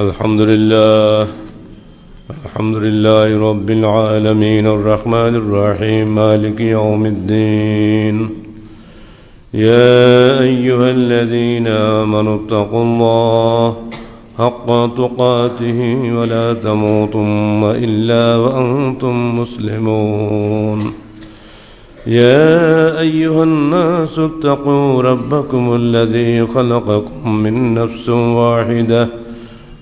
الحمد لله الحمد لله رب العالمين الرحمن الرحيم مالك يوم الدين. يا أيها الذين آمنوا اتقوا الله حق تقاته ولا تموتن إلا وأنتم مسلمون. يا أيها الناس اتقوا ربكم الذي خلقكم من نفس واحدة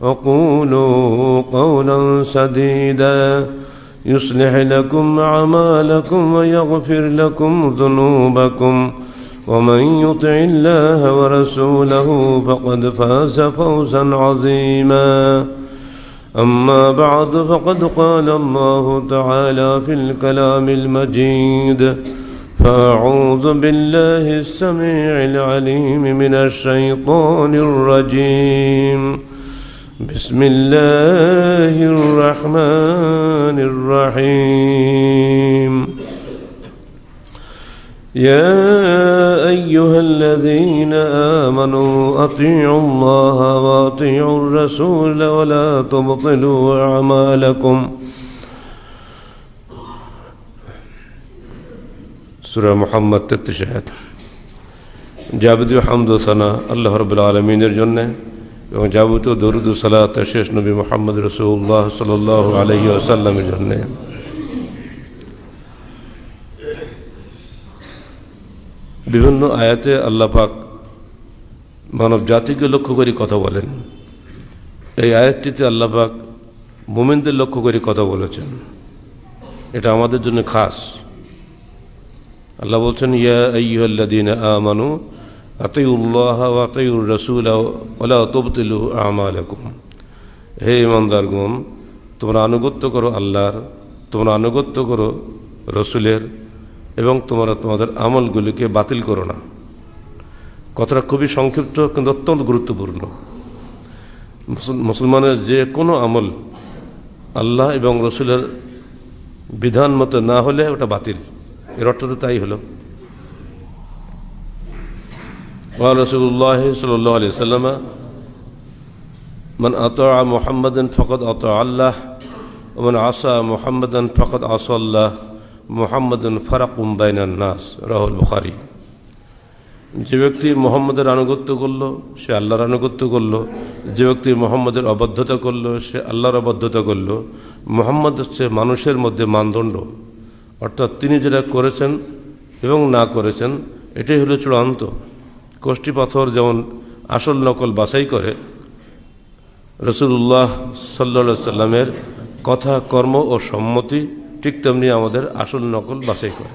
وقولوا قولا سديدا. يصلح لكم أعمالكم ويغفر لكم ذنوبكم. ومن يطع الله ورسوله فقد فاز فوزا عظيما. أما بعد فقد قال الله تعالى في الكلام المجيد فأعوذ بالله السميع العليم من الشيطان الرجيم. بسم الله الرحمن الرحيم. يا أيها الذين آمنوا أطيعوا الله وأطيعوا الرسول ولا تبطلوا أعمالكم. سورة محمد تتشهد. جابد حمد و الله رب العالمين الجنه এবং যাবতীয় দরুদ সালাত শেষ নবী মোহাম্মদ রসুল্লাহ সাল আলহি আসাল্লামের জন্যে। বিভিন্ন আয়াতে আল্লাহ পাক মানব জাতিকে লক্ষ্য করে কথা বলেন। এই আয়াতটিতে আল্লাহ পাক মোমেনদের লক্ষ্য করে কথা বলেছেন। এটা আমাদের জন্য খাস। আল্লাহ বলছেন, ইয়া আইয়ুহাল্লাযীনা আমানু ওয়া আতিউর রাসূল তুবতিলু আমালাকুম হে ইমানদারগণ, তোমরা আনুগত্য করো আল্লাহর, তোমরা আনুগত্য করো রসুলের, এবং তোমরা তোমাদের আমলগুলিকে বাতিল করো না। কথাটা খুবই সংক্ষিপ্ত কিন্তু অত্যন্ত গুরুত্বপূর্ণ। মুসলমানের যে কোনো আমল আল্লাহ এবং রসুলের বিধান মতো না হলে ওটা বাতিল। এর অর্থ তো তাই হলো। রসুল্লাহ সাল্লাহ আলি সাল্লামা من أطاع محمدا فقد أطاع الله ومن عصى محمدا فقد عصى الله محمد فرق بين الناس রাহুল বুখারি যে ব্যক্তি মোহাম্মদের আনুগত্য করলো সে আল্লাহর আনুগত্য করলো যে ব্যক্তি মোহাম্মদের অবদ্ধতা করলো সে আল্লাহর অবদ্ধতা করলো মোহাম্মদ হচ্ছে মানুষের মধ্যে মানদণ্ড অর্থাৎ তিনি যেটা করেছেন এবং না করেছেন এটাই হলো চূড়ান্ত কোষ্ঠী পাথর যেমন আসল নকল বাছাই করে রসুল্লাহ সাল্লা সাল্লামের কথা, কর্ম ও সম্মতি ঠিক তেমনি আমাদের আসল নকল বাছাই করে।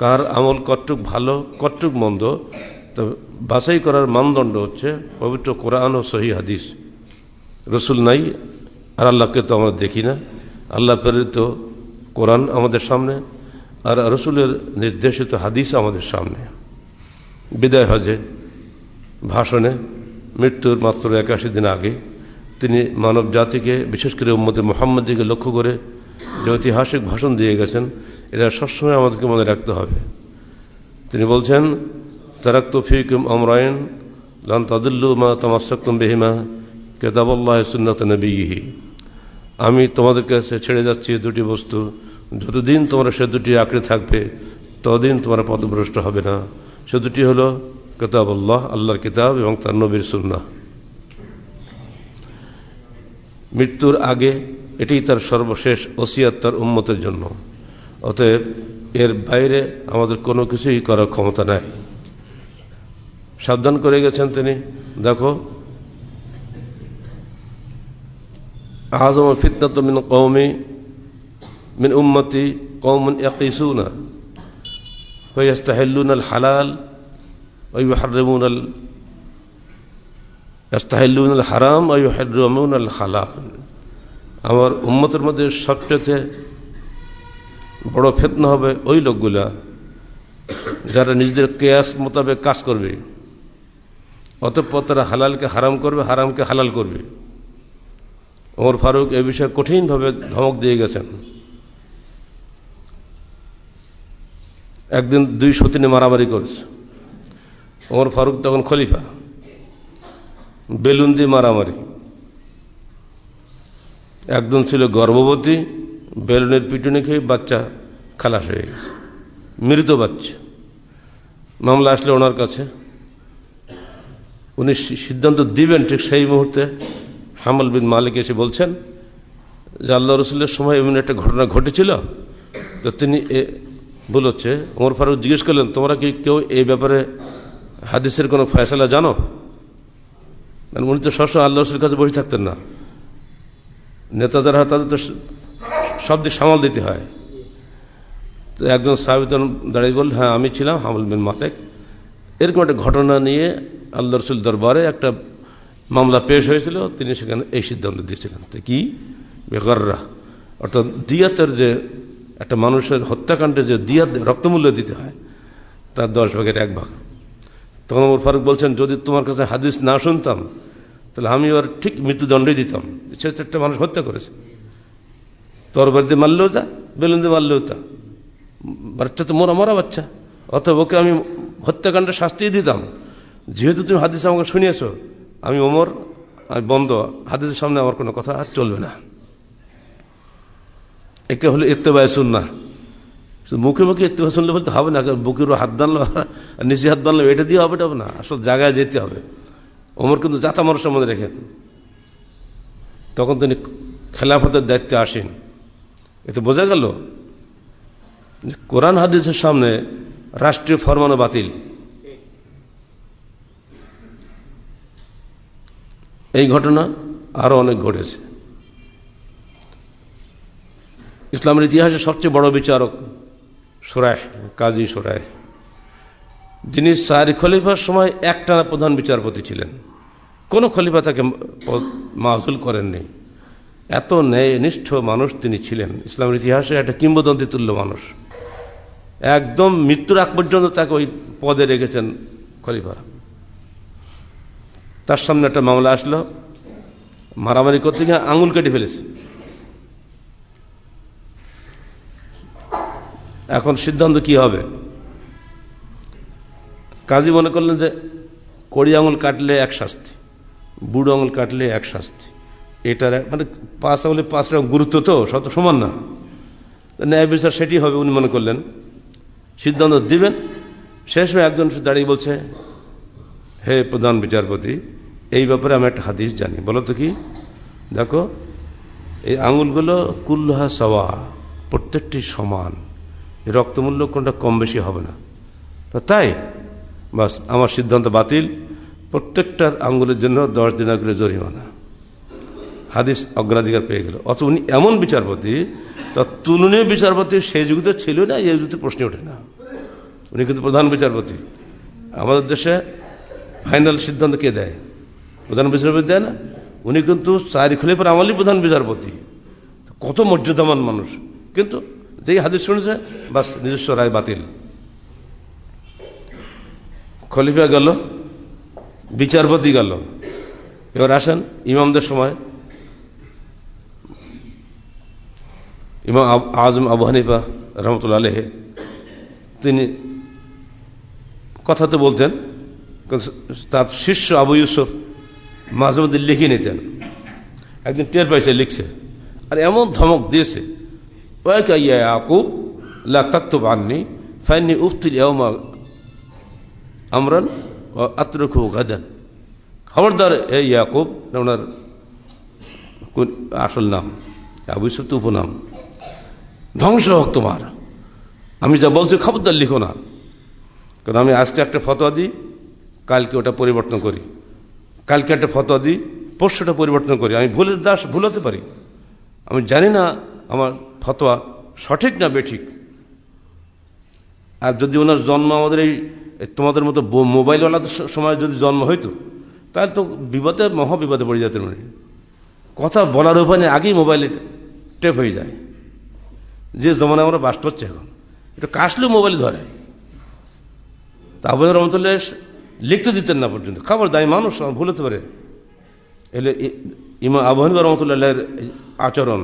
কার আমল কটুক ভালো কটুক মন্দ, তো বাছাই করার মানদণ্ড হচ্ছে পবিত্র কোরআন ও সহি হাদিস। রসুল নাই, আর আল্লাহকে তো আমরা দেখি না। আল্লাহ প্রেরিত কোরআন আমাদের সামনে, আর রসুলের নির্দেশিত হাদিস আমাদের সামনে। বিদায় হজে, ভাষণে, মৃত্যুর মাত্র একাশি দিন আগে তিনি মানব জাতিকে, বিশেষ করে উম্মতে মোহাম্মদীকে লক্ষ্য করে যে ঐতিহাসিক ভাষণ দিয়ে গেছেন, এটা সবসময় আমাদেরকে মনে রাখতে হবে। তিনি বলছেন তারাক তফিকুম আমরায়ন লান তাদুল্লু মা তামাসাক্তুম বেহিমা কেতাবল্লাহ সুন্নত নবীহি। আমি তোমাদের কাছে ছেড়ে যাচ্ছি দুটি বস্তু। যতদিন তোমরা সে দুটি আঁকড়ে থাকবে, ততদিন তোমরা পদভ্রষ্ট হবে না। চতুর্থটি হলো কেতাব আল্লাহ, আল্লাহর কিতাব এবং তার নবীর সুন্না মৃত্যুর আগে এটি তার সর্বশেষ ওসিয়াত তার উন্মতের জন্য। অতএব এর বাইরে আমাদের কোনো কিছুই করার ক্ষমতা নাই। সাবধান করে গেছেন তিনি। দেখো আজম ফিতনা তো মিন কৌমি মিন উম্মতি কৌমন একই না فيستحلون الحلال ويحرمون ال... يستحلون الحرام ويحرمون الحلال আমার উম্মতের মধ্যে সবচেয়ে বড় ফেতনা হবে ওই লোকগুলা যারা নিজেদের কেয়াস মোতাবেক কাজ করবে অতঃপর তারা হালালকে হারাম করবে হারামকে হালাল করবে ওমর ফারুক এ বিষয়ে কঠিনভাবে ধমক দিয়ে গেছেন একদিন দুই সতিনে মারামারি করেছে। ওমর ফারুক তখন খলিফা। বেলুন দিয়ে মারামারি। একজন ছিল গর্ভবতী, বেলুনের পিটুনি খেয়ে বাচ্চা খালাস হয়ে গেছে। মৃত বাচ্চা। মামলা আসলে ওনার কাছে। উনি সিদ্ধান্ত দিবেন ঠিক সেই মুহূর্তে হামল বিন মালিক এসে বলছেন যে আল্লাহ রসুলের সময় এমন একটা ঘটনা ঘটেছিল তো তিনি বলছে ওমর ফারুক জিজ্ঞেস করলেন, তোমরা কি কেউ এই ব্যাপারে হাদিসের কোনো ফয়সলা জানো? উনি তো সবসময় আল্লাহ রসুলের কাছে বসে থাকতেন না। নেতা যারা হয়, তাদের তো সব দিক সামাল দিতে হয়। তো একজন সাহাবিত দাঁড়িয়ে বল হ্যাঁ আমি ছিলাম হামল বিন মালিক। এরকম একটা ঘটনা নিয়ে আল্লাহ রসুল দরবারে একটা মামলা পেশ হয়েছিল। তিনি সেখানে এই সিদ্ধান্ত দিয়েছিলেন তো কি? বেগররা। অর্থাৎ দিয়াতের যে একটা মানুষের হত্যাকাণ্ডে যে দিয়াত রক্তমূল্য দিতে হয়, তার দশ ভাগের এক ভাগ। তখন ওমর ফারুক বলছেন, যদি তোমার কাছে হাদিস না শুনতাম, তাহলে আমি ওর ঠিক মৃত্যুদণ্ডই দিতাম। সে একটা মানুষ হত্যা করেছে। তরবার দিয়ে মারলেও তা বেলুন দিয়ে মারলেও তা। বাচ্চা তো মরা মরা বাচ্চা। অতএব ওকে আমি হত্যাকাণ্ডের শাস্তি দিতাম। যেহেতু তুমি হাদিস আমাকে শুনিয়েছ, আমি ওমর, আমি বন্ধ। হাদিসের সামনে আমার কোনো কথা আর চলবে না। একে হলে ইত্তেবায় শুননা মুখে মুখে ইত্তেবা শুনলে বলতে হবে না বুকেরও হাত দানলো নিচে হাত বানলো এটা দিয়ে হবে না, আসল জায়গায় যেতে হবে। ওমর কিন্তু জাতা মানুষের মধ্যে রেখেন তখন তিনি খেলাফতের দায়িত্বে আসেন। এতে বোঝা গেল কোরআন হাদিসের সামনে রাষ্ট্রীয় ফরমানো বাতিল। এই ঘটনা আরও অনেক ঘটেছে। ইসলামের ইতিহাসে সবচেয়ে বড় বিচারক সোরায় কাজী সোরায় যিনি সারি খলিফার সময় একটানা প্রধান বিচারপতি ছিলেন। কোনো খলিফা তাকে মাহসুল করেননি। এত ন্যায়নিষ্ঠ মানুষ তিনি ছিলেন। ইসলামের ইতিহাসে একটা কিংবদন্তি তুল্য মানুষ। একদম মৃত্যুর আগ পর্যন্ত তাকে ওই পদে রেখেছেন খলিফারা তার সামনে একটা মামলা আসলো। মারামারি করতে গিয়ে আঙুল কেটে ফেলেছে। এখন সিদ্ধান্ত কি হবে? কাজী মনে করলেন যে, কড়ি আঙুল কাটলে এক শাস্তি, বুড়ো আঙুল কাটলে এক শাস্তি। এটার মানে পাঁচ আঙুলে পাঁচ রকম গুরুত্ব তো শত সমান না। ন্যায় বিচার সেটি হবে উনি মনে করলেন। সিদ্ধান্ত দিবেন। শেষ হয়ে একজন দাঁড়িয়ে বলছে, হে প্রধান বিচারপতি, এই ব্যাপারে আমি একটা হাদিস জানি। বলো তো কি? দেখো, এই আঙুলগুলো কুল্লোহা সওয়া, প্রত্যেকটি সমান। রক্তমূল্য কোনটা কম বেশি হবে না। তো তাই, বাস, আমার সিদ্ধান্ত বাতিল। প্রত্যেকটার আঙ্গুলের জন্য দশ দিন আগে জরিমানা। হাদিস অগ্রাধিকার পেয়ে গেল। অথবা উনি এমন বিচারপতি, তার তুলনীয় বিচারপতি সেই যুগে ছিল না, এই যুগে প্রশ্ন ওঠে না। উনি কিন্তু প্রধান বিচারপতি। আমাদের দেশে ফাইনাল সিদ্ধান্ত কে দেয়? প্রধান বিচারপতি দেয় না। উনি কিন্তু চারি খলিফার আমলই প্রধান বিচারপতি। কত মর্যাদামান মানুষ। কিন্তু যেই হাদিস শুনেছে, বাস নিজস্ব রায় বাতিল। খলিফা গেল, বিচারপতি গেল। এবার আসেন ইমামদের সময়। ইমাম আজম আবু হানিফা রহমতুল্লা আলহে তিনি কথা তো বলতেন, তার শিষ্য আবু ইউসুফ মাঝে মধ্যে লিখে নিতেন। একদিন টের পাইছে, লিখছে। আর এমন ধমক দিয়েছে। ইয়াকুব লা তাক্তুব আননি ফাইনি উফতিল ইয়াউমা আমরান আত্রকু গাদান খবরদার এ ইয়াকুব ওনার আসল নাম। আবু ইউসুফ তো উপনাম। ধ্বংস হোক তোমার। আমি যা বলছি খবরদার লিখো না। কারণ আমি আজকে একটা ফতোয়া দিই, কালকে ওটা পরিবর্তন করি। কালকে একটা ফতোয়া দিই, পরশুটা পরিবর্তন করি। আমি ভুলের দাস ভুল হতে পারি। আমি জানি না আমার ফতোয়া সঠিক না বেঠিক? আর যদি ওনার জন্ম আমাদের এই তোমাদের মতো মোবাইলওয়ালাদের সময় যদি জন্ম হইতো, তাহলে তো বিপদে, মহাবিপদে পড়ে যেতেন উনি। কথা বলার ওখানে আগেই মোবাইলে টেপ হয়ে যায়। যে জমানায় আমরা বাস করছে এখন একটু কাশলেও মোবাইল ধরে। তা আবু রহমতুল্লাহ লিখতে দিতেন না পর্যন্ত। খবর দায় মানুষ ভুল হতে পারে। এলে ইমা আবহানী রহমতুল্লাহের আচরণ।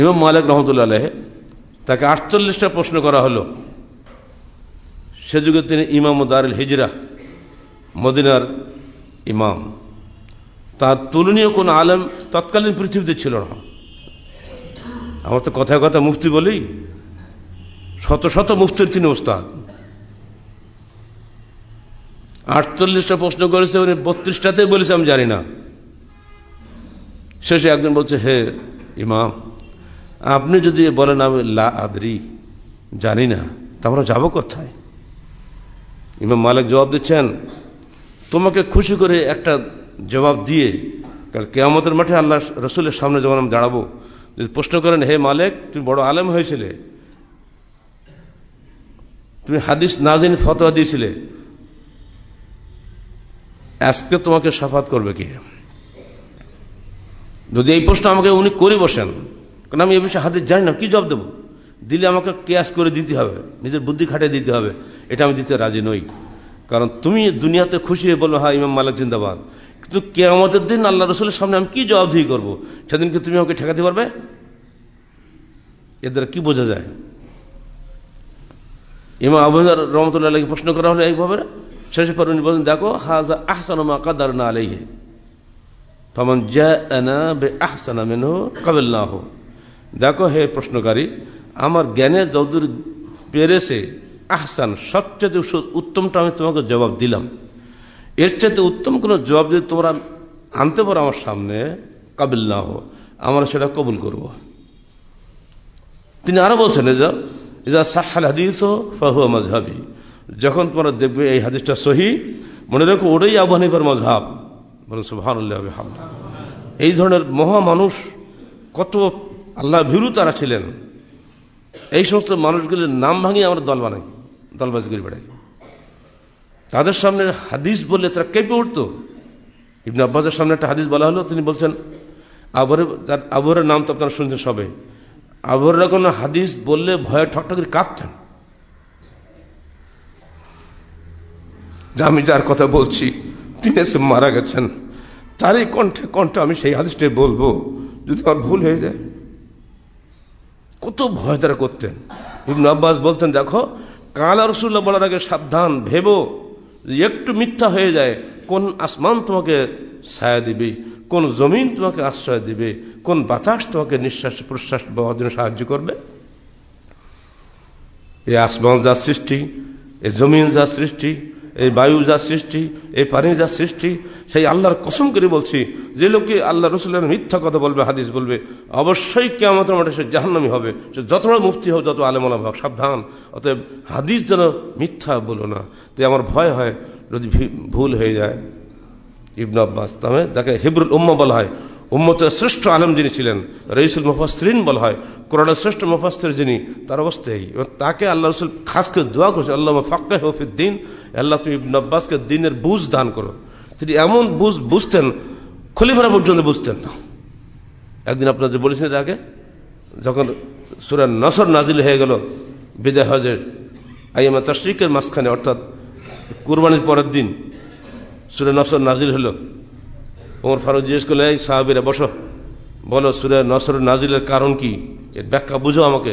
ইমাম মালিক রহমতুল্লাহ আলহ তাকে আটচল্লিশটা প্রশ্ন করা হলো। সে যুগে তিনি ইমাম দারুল হিজরা, মদিনার ইমাম। তার তুলনীয় কোন আলেম তৎকালীন পৃথিবীতে ছিল না। আমার তো কথায় কথা মুফতি বলি, শত শত মুফতির তিনি ওস্তাদ। আটচল্লিশটা প্রশ্ন করেছে, উনি বত্রিশটাতে বলেছে, আমি জানি না। শেষে একজন বলছে, হে ইমাম আপনি যদি বলেন, আমি লা আদরি, জানি না, তা আমরা যাব কোথায়? ইমাম মালিক জবাব দিচ্ছেন, তোমাকে খুশি করে একটা জবাব দিয়ে কারণ কেয়ামতের মাঠে আল্লাহ রসুলের সামনে যখন আমি দাঁড়াবো, যদি প্রশ্ন করেন, হে মালিক, তুমি বড় আলেম হয়েছিলে, তুমি হাদিস নাজিন ফতোয়া দিয়েছিলে, আজকে তোমাকে সাফাত করবে কে? যদি এই প্রশ্ন আমাকে উনি করে বসেন কারণ আমি এ বিষয়ে হাদিস জানি না কি জব দেবো? দিলে আমাকে কেয়াস করে দিতে হবে, নিজের বুদ্ধি খাটিয়ে দিতে হবে, এটা আমি দিতে রাজি নই। কারণ তুমি দুনিয়াতে খুশি হয়ে বলবে হ্যাঁ ইমাম মালিক জিন্দাবাদ। কিন্তু কে আমাদের দিন আল্লাহ রসুলের সামনে আমি কি জবাবদিহি করব? সেদিনকে তুমি আমাকে ঠেকাতে পারবে? এদের কি বোঝা যায়? ইমাম আবু রহমতুল্লাহ প্রশ্ন করা হলো এইভাবে শেষে পর উনি বলছেন, দেখো হাজা আহসানা কাদার না আলাইহে। ফমন জানা বে আহসানা মেন কাবেল না হো দেখো হে প্রশ্নকারী, আমার জ্ঞানের যদুর পেরেছে, আহসান সবচেয়ে উত্তমটা আমি তোমাকে জবাব দিলাম। এর চাইতে উত্তম কোনো জবাব যদি তোমরা আনতে পারো আমার সামনে, কাবিল না হো আমরা সেটা কবুল করব। তিনি আরও বলছেন এজা সাহাল হাদিস ফাহুয়া মজহাবি যখন তোমরা দেখবে এই হাদিসটা সহি, মনে রাখো ওটাই আবু হানিফার মজহাব বলুন সুহান এই ধরনের মহা মানুষ কত আল্লাহ ভীরু তারা ছিলেন। এই সমস্ত মানুষগুলির নাম ভাঙিয়ে আমরা দল বানাই দলবাজগিরি বেড়াই তাদের সামনে হাদিস বললে তারা কেঁপে উঠত। ইবনে আব্বাসের সামনে একটা হাদিস বলা হলো, তিনি বলছেন আবহরের আবহরের নাম তো আপনারা শুনছেন সবে। আবহররা কোনো হাদিস বললে ভয়ে ঠকঠকি কাঁপতেন। যে আমি যার কথা বলছি, তিনি এসে মারা গেছেন। তারই কণ্ঠে কণ্ঠে আমি সেই হাদিসটাই বলব, যদি আমার ভুল হয়ে যায়। কত ভয় তারা করতেন। ইবন আব্বাস বলতেন, দেখো, কালা রসুল্লাহ বলার আগে সাবধান, ভেবো একটু মিথ্যা হয়ে যায়, কোন আসমান তোমাকে ছায়া দিবে, কোন জমিন তোমাকে আশ্রয় দিবে, কোন বাতাস তোমাকে নিঃশ্বাস প্রশ্বাস পাওয়ার জন্য সাহায্য করবে? এই আসমান যা সৃষ্টি এই জমিন যা সৃষ্টি এই বায়ু যা সৃষ্টি, এই পানি যা সৃষ্টি, সেই আল্লাহর কসম করে বলছি, যে লোকে আল্লাহ রসুল্লাহ মিথ্যা কথা বলবে, হাদিস বলবে, অবশ্যই কেমন মাঠে সে জাহান্নামি হবে। সে যতটা মুফতি হোক, যত আলেমলা হোক, সাবধান। অতএব হাদিস যেন মিথ্যা বলো না। তাই আমার ভয় হয়, যদি ভুল হয়ে যায়। ইবন আব্বাস তবে তাকে হিবরুল উম্মা বলা হয় উম্মতের শ্রেষ্ঠ আলম যিনি ছিলেন, রইসুল মুফাসরিন বলা হয়। কোরআনের শ্রেষ্ঠ মুফাস্তের যিনি, তার অবস্থায় এবং তাকে আল্লাহ রসুল খাস করে দোয়া করছে আল্লাহ ফাক্কা হফিদ্দিন আল্লাহ তুমি ইবন আব্বাসকে দিনের বুঝ দান করো। তিনি এমন বুঝ বুঝতেন, খলিফারা পর্যন্ত বুঝতেন না। একদিন আপনার যে বলেছেন আগে, যখন সুরান নসর নাজিল হয়ে গেল, বিদায় হজের আইএমা তশরিকের মাঝখানে, অর্থাৎ কুরবানির পরের দিন সুরে নসর নাজিল হলো ওমর ফারুক জিজ্ঞেস করলে, এই সাহাবিরা, বসো। বলো, সুরে নসর নাজিলের কারণ কি? এর ব্যাখ্যা বুঝো আমাকে।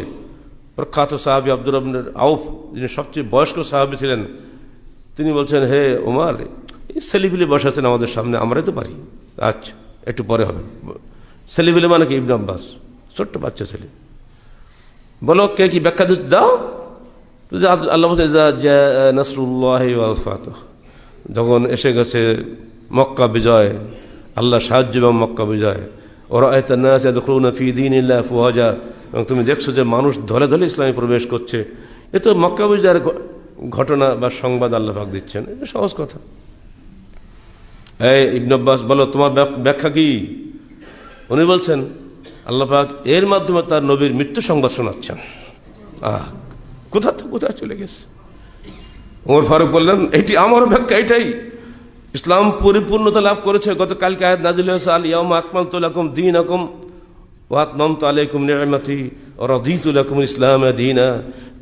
প্রখ্যাত সাহাবি আব্দুর রহমানের আউফ, যিনি সবচেয়ে বয়স্ক সাহাবি ছিলেন, তিনি বলছেন, হে ওমার, এই সেলিবিলি বসাচ্ছেন আমাদের সামনে, আমরাই তো পারি। আচ্ছা একটু পরে হবে। সেলিবিলি মানে কি? ইবন আব্বাস, ছোট্ট বাচ্চা ছেলে। বলো, কে কি ব্যাখ্যা দিচ্ছে? দাও। আল্লাহ যখন এসে গেছে মক্কা বিজয় আল্লাহ সাহায্য এবং মক্কা বিজয়। ওরা ফি দিন ফুহাজা। এবং তুমি দেখছ যে মানুষ ধরে ধরে ইসলামে প্রবেশ করছে। এ তো মক্কা বিজয়ের ঘটনা বা সংবাদ আল্লাহ পাক দিচ্ছেন। এটা সহজ কথা। এই ইবন আব্বাস বলো, তোমার ব্যাখ্যা কি? উনি বলছেন, আল্লাহ পাক এর মাধ্যমে তার নবীর মৃত্যু সংবাদ শোনাচ্ছেন। আহ, কোথা থেকে, কোথায় চলে গেছে? ওমর ফারুক বললেন, এটি আমার ব্যাখ্যা, এটাই। ইসলাম পরিপূর্ণতা লাভ করেছে। গতকালকে আয়াত নাজিল হয়েছে, আল ইয়াম আকমাল তুলাকুম দিন আকম ওয়াতমাম তো আলাইকুম নিয়ামতি রদিতুলাকুম ইসলাম দিনা।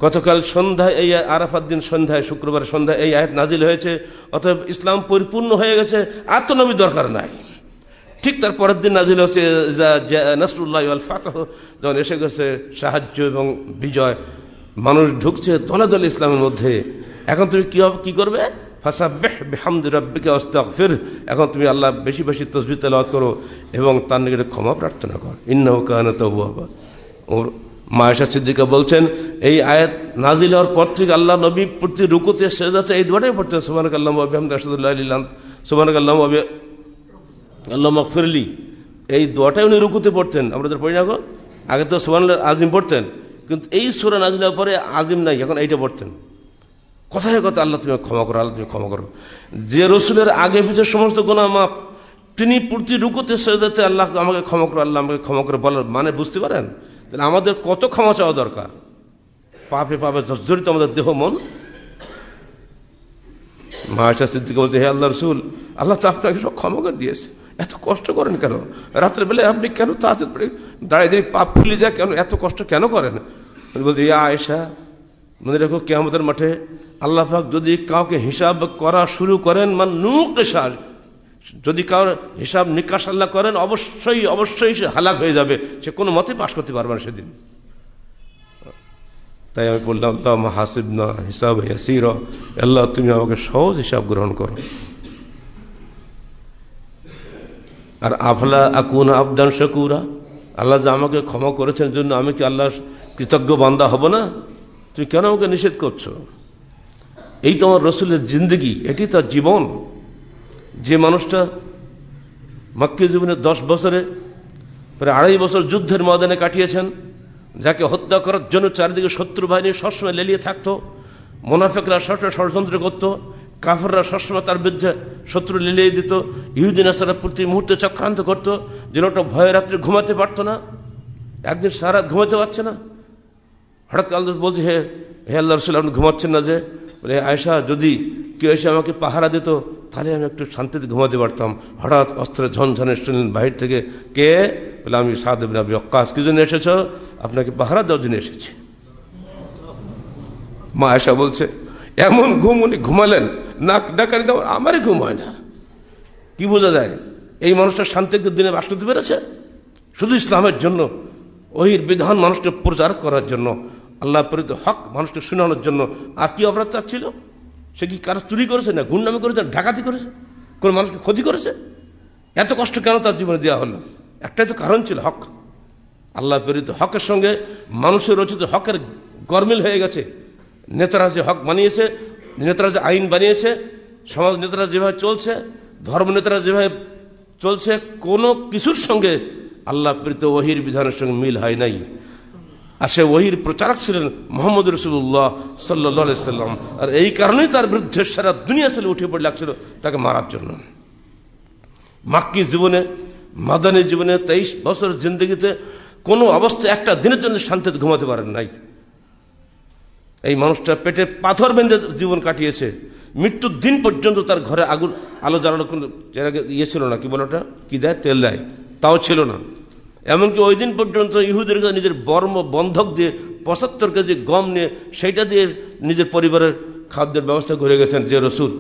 গতকাল সন্ধ্যায় এই আরাফাত দিন সন্ধ্যায়, শুক্রবার সন্ধ্যায় এই আয়াত নাজিল হয়েছে। অতএব ইসলাম পরিপূর্ণ হয়ে গেছে আর তো নবী দরকার নাই। ঠিক তার পরের দিন নাজিল হচ্ছে নাসরুল্লাহ আল ফাতহ। যখন এসে গেছে, সাহায্য এবং বিজয়, মানুষ ঢুকছে দলে দলে ইসলামের মধ্যে। এখন তুমি কি কী করবে? ফাসাবেহ বেহামদুর রব্বিকে অস্তাগফির এখন তুমি আল্লাহ বেশি বেশি তসবি তেলাওয়াত করো এবং তার নিকটে ক্ষমা প্রার্থনা কর। ইন্নাহু কানা তাওয়াবা। ওর মায়েশা সিদ্দিকা বলছেন, এই আয়াত নাজিল হওয়ার পর থেকে আল্লাহ নবী প্রতি রুকুতে সেজাতে এই দুটাই পড়তেন সুবানক আল্লাহ আবিহামদ আসাদুল্লাহ আলিলাম সুবানক আল্লাহ আবি আল্লাহ মকফিরলি এই দোয়াটাই উনি রুকুতে পড়তেন। আমরা তো পড়ি না গো আগে তো সুবান আজিম পড়তেন, কিন্তু এই সুরা নাজিল পরে আজিম নাই, এখন এইটা পড়তেন। কথায় কথা আল্লাহ তুমি ক্ষমা করো, আল্লাহ তুমি ক্ষমা করো। যে রসুলের আগে পিছিয়ে সমস্ত গোনা মাপ তিনি প্রতি রুকুতে সেজাতে আল্লাহ আমাকে ক্ষমা করো, আল্লাহ আমাকে ক্ষমা করে বলার মানে বুঝতে পারেন? তাহলে আমাদের কত ক্ষমা চাওয়া দরকার? পাপে পাপে জর্জরিত আমাদের দেহ, মন। মাহাশা সিদ্দিকে বলছে, হে আল্লাহ রসুল, আল্লাহ তো আপনাকে সব ক্ষমা করে দিয়েছে। এত কষ্ট করেন কেন? রাত্রে বেলায় আপনি কেন তাড়াতাড়ি দাঁড়িয়ে দাঁড়িয়ে পাপ ফুলে যায়, কেন এত কষ্ট কেন করেন? বলছে, ইয়া আয়েশা মনে রেখো কেমতের মাঠে আল্লাহ পাক যদি কাউকে হিসাব করা শুরু করেন, মান নুকেশার যদি কারোর হিসাব নিকাশ আল্লাহ করেন, অবশ্যই অবশ্যই সে হালাক হয়ে যাবে। সে কোনো মতে পাশ করতে পারবে না সেদিন। তাই আমি বললাম হাসিব না হিসাব সির আল্লাহ তুমি আমাকে সহজ হিসাব গ্রহণ করো। আর আফলা আকুন আবদান শকুরা, আল্লাহ যে আমাকে ক্ষমা করেছেন জন্য আমি কি আল্লাহ কৃতজ্ঞ বান্দা হব না? তুমি কেন আমাকে নিষেধ করছ? এই তোমার রসুলের জিন্দগি, এটি তার জীবন। যে মানুষটা মাক্কি জীবনে দশ বছরে, প্রায় আড়াই বছর যুদ্ধের ময়দানে কাটিয়েছেন, যাকে হত্যা করার জন্য চারিদিকে শত্রু বাহিনী সবসময় লেলিয়ে থাকতো, মোনাফেকরা সবসময় ষড়যন্ত্র করত, কাফররা সবসময় তার বিরুদ্ধে শত্রু লেলিয়ে দিত ইহুদিন আসারা প্রতি মুহূর্তে চক্রান্ত করতো যে লোকটা ভয়ে রাত্রে ঘুমাতে পারতো না। একদিন সারা ঘুমাতে পারছে না। হঠাৎ কাল বলছে, হে হে আল্লাহ রসুল, আপনি ঘুমাচ্ছেন না যে? বলে আয়সা যদি কেউ এসে আমাকে পাহারা দিত, তাহলে আমি একটু শান্তিতে ঘুমাতে পারতাম। হঠাৎ অস্ত্রের ঝনঝনে শুনলেন বাহির থেকে কে? বলে, আমি সাদেব নবী অক্কাশ কি জন্য এসেছ? আপনাকে পাহারা দেওয়ার জন্য এসেছি। মা আয়সা বলছে, এমন ঘুম উনি ঘুমালেন, নাক ডাকারি দাও আমারই ঘুম হয় না। কি বোঝা যায়? এই মানুষটা শান্তিতে দিনে বাস করতে পেরেছে? শুধু ইসলামের জন্য, ওই বিধান মানুষকে প্রচার করার জন্য। আল্লাহ প্রেরিত হক মানুষকে শোনানোর জন্য আর কি অপরাধ চাচ্ছিল? সে কি কারও চুরি করেছে না গুন্ডামি করেছে ডাকাতি করেছে? কোনো মানুষকে ক্ষতি করেছে? এত কষ্ট কেন তার জীবনে দেওয়া হলো? একটাই তো কারণ ছিল হক। আল্লাহ প্রেরিত হকের সঙ্গে মানুষের রচিত হকের গরমিল হয়ে গেছে। নেতারা যে হক বানিয়েছে, নেতারা যে আইন বানিয়েছে, সমাজ নেতারা যেভাবে চলছে, ধর্ম নেতারা যেভাবে চলছে, কোনো কিছুর সঙ্গে আল্লাহ প্রীত ওহির বিধানের সঙ্গে মিল হয় নাই। আর সে ওহির প্রচারক ছিলেন মোহাম্মদ রসুল্লাহ সাল্লাহ সাল্লাম। আর এই কারণেই তার বিরুদ্ধে সারা দুনিয়া ছেলে উঠে পড়ে লাগছিল তাকে মারার জন্য। মাক্কি জীবনে মাদানী জীবনে তেইশ বছর জিন্দগিতে কোনো অবস্থা একটা দিনের জন্য শান্তিতে ঘুমাতে পারেন নাই। এই মানুষটা পেটে পাথর বেঁধে জীবন কাটিয়েছে। মৃত্যুর দিন পর্যন্ত তার ঘরে আগুন, আলো জ্বালানো কোনো ইয়ে ছিল না, কি বলে ওটা? কি দেয়? তেল দেয়। তাও ছিল না। এমনকি ওই দিন পর্যন্ত ইহুদের নিজের বর্ম বন্ধক দিয়ে পঁচাত্তর কেজি গম নিয়ে সেইটা দিয়ে নিজের পরিবারের খাদ্যের ব্যবস্থা করে গেছেন যে রসুল।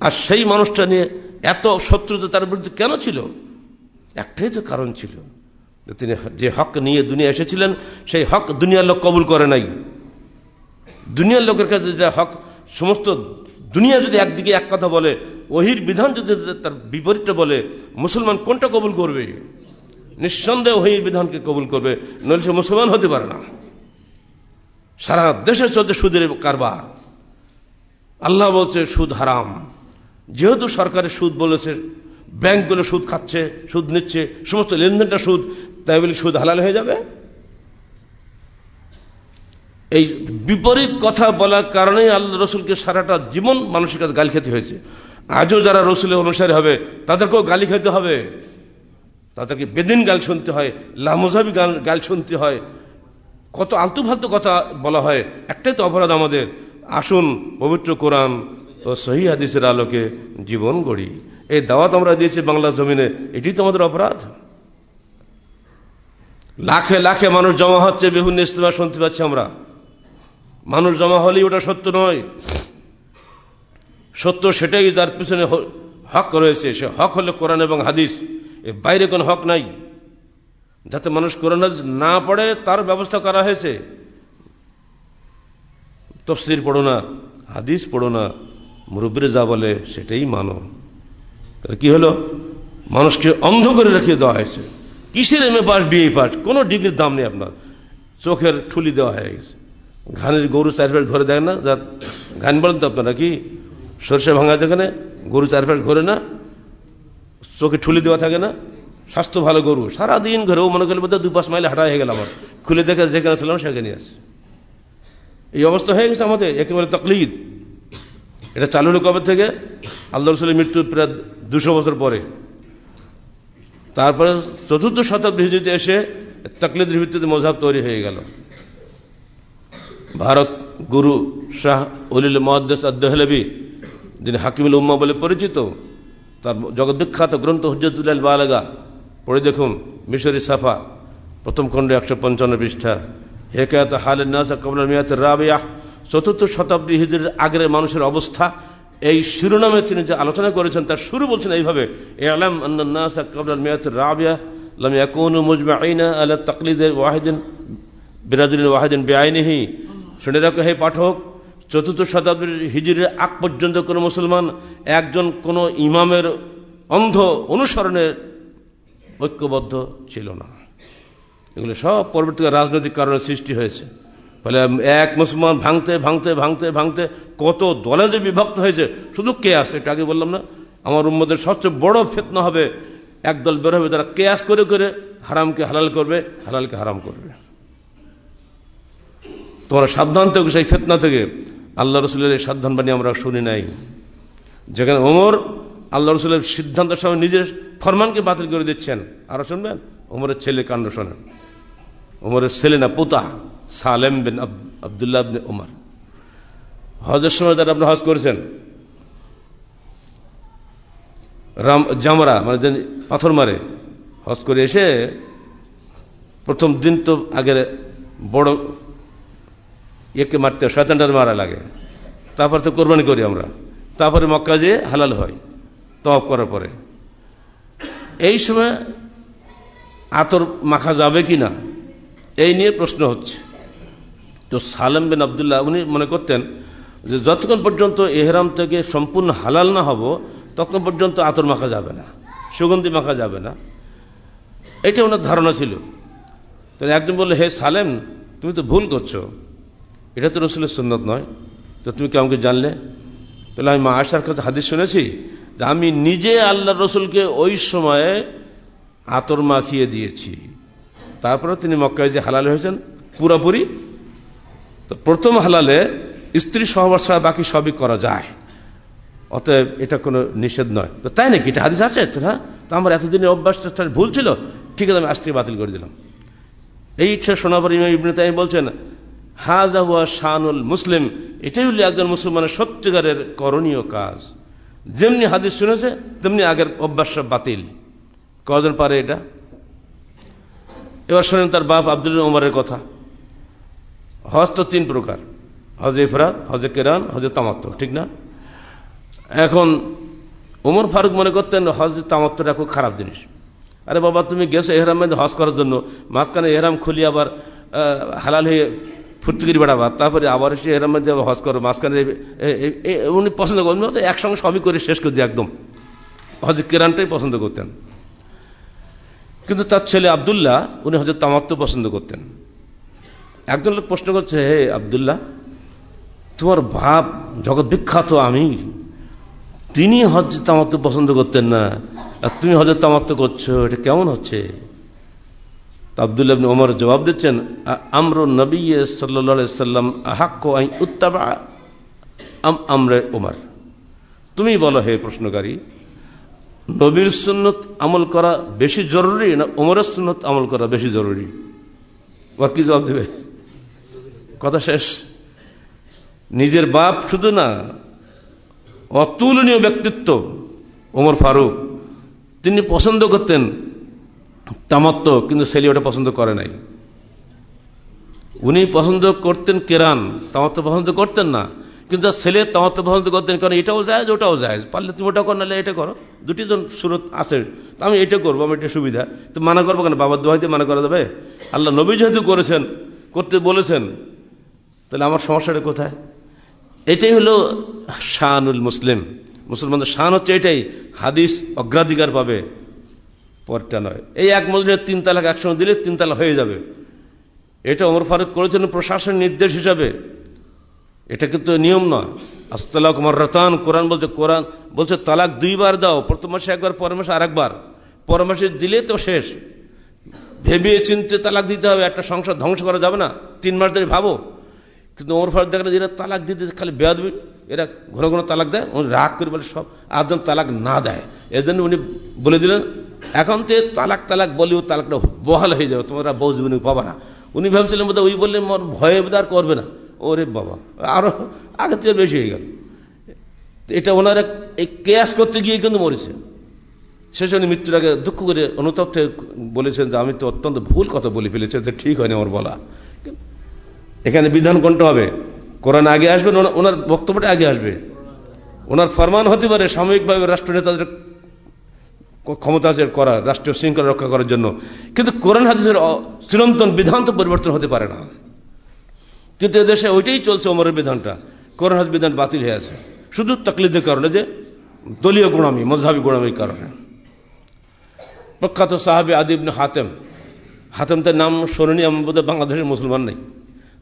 আর সেই মানুষটা নিয়ে এত শত্রুতা তার বিরুদ্ধে কেন ছিল? একটাই তো কারণ ছিল তিনি যে হক নিয়ে দুনিয়া এসেছিলেন, সেই হক দুনিয়ার লোক কবুল করে নাই। দুনিয়ার লোকের কাছে যে হক, সমস্ত দুনিয়া যদি একদিকে এক কথা বলে, ওহির বিধান যদি তার বিপরীতটা বলে, মুসলমান কোনটা কবুল করবে? নিঃসন্দেহে ওহির বিধানকে কবুল করবে, নইলে সে মুসলমান হতে পারে না। সারা দেশে চলছে সুদের কারবার। আল্লাহ বলছে, সুদ হারাম। যেহেতু সরকারের সুদ বলেছে, ব্যাংকগুলো সুদ খাচ্ছে, সুদ নিচ্ছে, সমস্ত লেনদেনটা সুদ, তাই বলে সুদ হালাল হয়ে যাবে। এই বিপরীত কথা বলার কারণেই আল্লাহ রসুলকে সারাটা জীবন মানুষের কাছে গালি খেতে হয়েছে। আজও যারা রসুলের অনুসারী হবে, তাদেরকেও গালি খেতে হবে। তাদেরকে বেদিন গাল শুনতে হয়, লামোজাবি গাল গাল শুনতে হয়। কত আলতু ফালতু কথা বলা হয়। একটাই তো অপরাধ আমাদের। আসুন, পবিত্র কোরআন ও সহি হাদিসের আলোকে জীবন গড়ি। এই দাওয়াত আমরা দিয়েছি বাংলা জমিনে। এটি তো আমাদের অপরাধ। লাখে লাখে মানুষ জমা হচ্ছে বিভিন্ন ইস্তেমা শুনতে পাচ্ছি আমরা। মানুষ জমা হলেই ওটা সত্য নয়। সত্য সেটাই তার পিছনে হক রয়েছে। সে হক হলে কোরআন এবং হাদিস। এর বাইরে কোনো হক নাই। যাতে মানুষ কোরআন না পড়ে, তার ব্যবস্থা করা হয়েছে। তফসির পড়ো না, হাদিস পড়ো না, মুরব্বীরে যা বলে সেটাই মানো। কি হলো? মানুষকে অন্ধ করে রেখে দেওয়া হয়েছে। কিসের M A pass B A pass কোনো ডিগ্রির দাম নেই আপনার। চোখের ঠুলি দেওয়া হয়ে গেছে। ঘানের গরু চারপেট ঘরে দেয় না, যা ঘান বলেন তো আপনারা কি? সরষে ভাঙা যেখানে, গরু চারপেট ঘরে না? চোখে ঠুলে দেওয়া থাকে না? স্বাস্থ্য ভালো গরু। সারাদিন ঘরেও মনে করলে বোধহয় দু পাঁচ মাইল হাঁটা হয়ে গেল আমার। খুলে দেখে যেখানে ছিলাম সেখানে আসে। এই অবস্থা হয়ে গেছে আমাদের, একেবারে তকলিদ। এটা চালু হলো কবে থেকে? আল্লাহ রসুলের মৃত্যুর প্রায় দুশো বছর পরে। তারপরে চতুর্থ শতাব্দী হিজড়িতে এসে তকলিদের ভিত্তিতে মজাব তৈরি হয়ে গেল। ভারত গুরু শাহ উলিল মহাদ্দেশ আদহলবি যিনি হাকিমুল উম্মা বলে পরিচিত তার জগৎ বিখ্যাত গ্রন্থ হজরতুল্লাহ বালাগা পড়ে দেখুন, মিশরি সাফা, প্রথম খণ্ডে একশো পঞ্চান্ন পৃষ্ঠা। হেকায়ত হালের নাসা কবলার মিয়াতের রাবিয়া। চতুর্থ শতাব্দী হিজড়ির আগের মানুষের অবস্থা। এই শিরোনামে তিনি যে আলোচনা করেছেন, তার শুরু বলছেন এইভাবে এ আলাম আন্নাসা কবলার মিয়াতের রাবিয়া লাম ইয়াকুনু মুজমা আইনা আলা তাকলিদের ওয়াহিদিন বিরাজুল ওয়াহিদিন বেআইনিহি। শুনে রাখো হে পাঠক চতুর্থ শতাব্দীর হিজড়ির আগ পর্যন্ত কোনো মুসলমান, একজন কোনো ইমামের অন্ধ অনুসরণের ঐক্যবদ্ধ ছিল না। এগুলো সব পরবর্তীকাল রাজনৈতিক কারণে সৃষ্টি হয়েছে। ফলে এক মুসলমান ভাঙতে ভাঙতে ভাঙতে ভাঙতে কত দলে যে বিভক্ত হয়েছে, শুধু কেয়াস, এটা আগে বললাম না, আমার উম্মদের সবচেয়ে বড় ফেতনা হবে একদল বের হবে, তারা কেয়াস করে করে হারামকে হালাল করবে, হালালকে হারাম করবে। তোমরা সাবধান থেকে সেই ফেতনা থেকে। আল্লাহ রসুলের এই সাবধান বাণী আমরা শুনি নাই। যেখানে ওমর আল্লাহ রসুলের সিদ্ধান্ত সহ নিজের ফরমানকে বাতিল করে দিচ্ছেন। আরও শুনবেন? ওমরের ছেলে কাণ্ড শোনেন। ওমরের ছেলে না, পুতা, সালেম বিন আবদুল্লাহ বিন ওমর। হজের সময় যারা আপনি হজ করেছেন, রাম, জামরা মানে পাথর মারে, হজ করে এসে প্রথম দিন তো আগে বড় ইয়েকে মারতে শয়তানটার মারা লাগে। তারপর তো কোরবানি করি আমরা। তারপরে মক্কা যেয়ে হালাল হয় তফ করার পরে। এই সময় আতর মাখা যাবে কি না, এই নিয়ে প্রশ্ন হচ্ছে। তো সালেম বিন আবদুল্লাহ, উনি মনে করতেন যে যতক্ষণ পর্যন্ত এহরাম থেকে সম্পূর্ণ হালাল না হব তখন পর্যন্ত আতর মাখা যাবে না, সুগন্ধি মাখা যাবে না। এটা ওনার ধারণা ছিল। তাহলে একজন বলল, হে সালেম, তুমি তো ভুল করছ। এটা তো রসুলের সুন্নত নয়। তো তুমি কি আমাকে জানলে? তাহলে আমি মা আশার কাছে হাদিস শুনেছি যে আমি নিজে আল্লাহ রসুলকে ওই সময়ে আতর মাখিয়ে দিয়েছি। তারপরে তিনি মক্কায় যে হালাল হয়েছেন, পুরোপুরি। তো প্রথম হালালে স্ত্রী সহবাস বাকি সবই করা যায়। অতএব এটা কোনো নিষেধ নয়। তো তাই নাকি? এটা হাদিস আছে? তো হ্যাঁ তো আমার এতদিনের অভ্যাসটা ভুল ছিল। ঠিক আছে, আমি আজ বাতিল করে দিলাম। এই ইচ্ছা শোনাবার ইমাম ইবনে তাই বলছেন হাজা হুয়া শানুল মুসলিম, এটাই হলো একজন মুসলমানের সত্যিকারের করণীয় কাজ। যেমনি হাদিস শুনেছে, তেমনি আগের অভ্যাসটা বাতিল। কজন পারে এটা? এবার শোনেন তার বাপ আব্দুল ওমরের কথা। হজ তো তিন প্রকার। হজ ইফরাত, হজে কেরান, হজে তামাত্ম ঠিক না? এখন ওমর ফারুক মনে করতেন হজ তামাত্মটা খুব খারাপ জিনিস। আরে বাবা, তুমি গেছো এহরাম হজ করার জন্য। মাঝখানে এহরাম খুলি আবার হালাল হয়ে ফুর্তিগিরি বেড়াবা, তারপরে আবার এসে এর মধ্যে হজ করো, মাঝখানে উনি পছন্দ করেন একসঙ্গে সবই করে শেষ করে দিয়ে একদম। হজ কেরানটাই পছন্দ করতেন। কিন্তু তার ছেলে আবদুল্লাহ, উনি হজরত তামাত্ম পছন্দ করতেন। একজন লোক প্রশ্ন করছে, হে আবদুল্লাহ, তোমার ভাব জগৎ বিখ্যাত আমি তিনি হজ তামাত্ম পছন্দ করতেন না, আর তুমি হজরত তামাত্ম করছ, এটা কেমন হচ্ছে? তো আবদুল্লাহ ওমর জবাব দিচ্ছেন আমর নবী সাল্লা সাল্লাম আহাক্ক আই উত্তাবা আম আমরে ওমর তুমি বলো হে প্রশ্নকারী, নবীর সুন্নত আমল করা বেশি জরুরি না ওমরের সুন্নত আমল করা বেশি জরুরি? ওর কি জবাব দেবে? কথা শেষ। নিজের বাপ শুধু না, অতুলনীয় ব্যক্তিত্ব ওমর ফারুক, তিনি পছন্দ করতেন তামাত্ম কিন্তু সেলি ওটা পছন্দ করে নাই। উনি পছন্দ করতেন কেরান তামাত্ম পছন্দ করতেন না। কিন্তু ছেলে তামাত্ম পছন্দ করতেন, কারণ এটাও যায় ওটাও যায় পারলে তুমি ওটা করো, নাহলে এটা করো। দুটি জন সুরত আছে। তো আমি এটা করব, আমার এটা সুবিধা। তো মানা করব কেন? বাবার দোহাইতে মানা করা যাবে? আল্লাহ নবী যেহেতু করেছেন, করতে বলেছেন, তাহলে আমার সমস্যাটা কোথায়? এটাই হলো শাহানুল মুসলিম। মুসলমানদের শান হচ্ছে এটাই, হাদিস অগ্রাধিকার পাবে। পরটা নয়। এই এক মজুরের তিন তালাক একসঙ্গে দিলে তিন তালাক হয়ে যাবে। এটা অমর ফারুক করেছেন প্রশাসন নির্দেশ হিসাবে। এটা কিন্তু নিয়ম নয়। আস্তাল্লাহ কুমার রতান কোরআন বলছে কোরআন বলছে, তালাক দুইবার দাও, প্রথম মাসে একবার, পরের মাসে আরেকবার। পরের মাসে দিলে তো শেষ। ভেবে চিনতে তালাক দিতে হবে, একটা সংসার ধ্বংস করা যাবে না। তিন মাস ধরে ভাবো। কিন্তু ওমর ফারুক দেখলে এরা তালাক দিতে খালি বেয়াদবি। এরা ঘন ঘন তালাক দেয় উনি রাগ করে বলে সব আটজন তালাক না দেয়। এর জন্য উনি বলে দিলেন এখন তো তালাক তালাক বলেও তালাকটা বহাল হয়ে যাবে, তোমরা বউ জীবনে পাবা না। উনি ভাবছিলেন বোধ ওই বললে মোর ভয়ে আর করবে না। ওরে বাবা, আরও আগের থেকে বেশি হয়ে গেল। এটা ওনারা এই কেয়াস করতে গিয়ে কিন্তু মরেছে। শেষ উনি মৃত্যুর আগে দুঃখ করে অনুতপ্তে বলেছেন যে, আমি তো অত্যন্ত ভুল কথা বলে ফেলেছি, যে ঠিক হয়নি আমার বলা। এখানে বিধান কোনটা হবে? কোরআন আগে আসবে ওনার বক্তব্যটা আগে আসবে। ওনার ফরমান হতে পারে সাময়িকভাবে রাষ্ট্রনেতাদের ক্ষমতা করা, রাষ্ট্রীয় শৃঙ্খলা রক্ষা করার জন্য। কিন্তু কোরআন হাদিসের চিরন্তন বিধান তো পরিবর্তন হতে পারে না। কিন্তু এদেশে ওইটাই চলছে অমরের বিধানটা। কোরআন হাদিস বিধান বাতিল হয়ে আছে। শুধু তকলিদের কারণে যে, দলীয় গোড়ামি মজাবি গোড়ামির কারণে। প্রখ্যাত সাহাবি আদিবনে হাতেম। হাতেম তার নাম শোনেনি, আমি বোধহয় বাংলাদেশের মুসলমান নেই।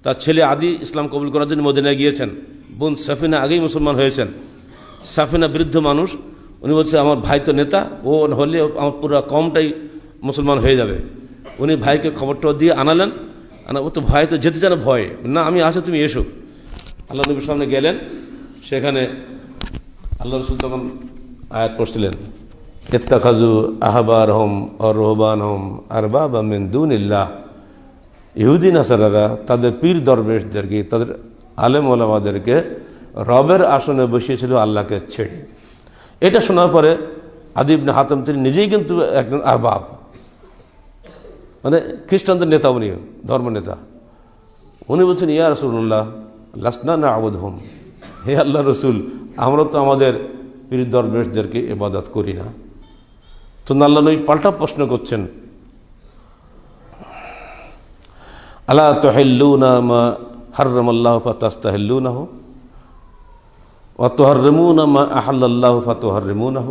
তার ছেলে আদি ইসলাম কবুল করার জন্য মদিনায় গিয়েছেন। বোন সাফিনা আগেই মুসলমান হয়েছেন। সাফিনা বৃদ্ধ মানুষ উনি বলছে, আমার ভাই তো নেতা, ও হলে আমার পুরো কমটাই মুসলমান হয়ে যাবে। উনি ভাইকে খবরটা দিয়ে আনালেন। আনা, ও তো ভাই তো যেতে চান ভয়। না, আমি আসো তুমি এসো। আল্লাহ নবীর সামনে গেলেন। সেখানে আল্লাহ রসুল তখন আয়াত পড়ছিলেন ইত্তাখাজু আহবার হোম অর রোহবান হোম আর বাবা মিন দুনিল্লাহ। ইহুদিন আসারারা তাদের পীর দরবেশদেরকে, তাদের আলেম ওলামাদেরকে রবের আসনে বসিয়েছিল আল্লাহকে ছেড়ে। এটা শোনার পরে আদিবনে হাতম, তিনি নিজেই কিন্তু একজন আহবাব। মানে খ্রিস্টানদের নেতা উনি, ধর্ম নেতা। উনি বলছেন, ইয়া রসুল্লাহ লাসনা না আবুদ হোম হে আল্লাহ রসুল, আমরা তো আমাদের পীর দরবেশদেরকে এবাদত করি না। তো আল্লাহ নই পাল্টা প্রশ্ন করছেন। আল্লাহ তহেল্লুনা মা হররম না ফাতাস্তাহেল্লুনাহ? অতহরমুনা মা আহাল্লাহ ফাতহরমুনাহ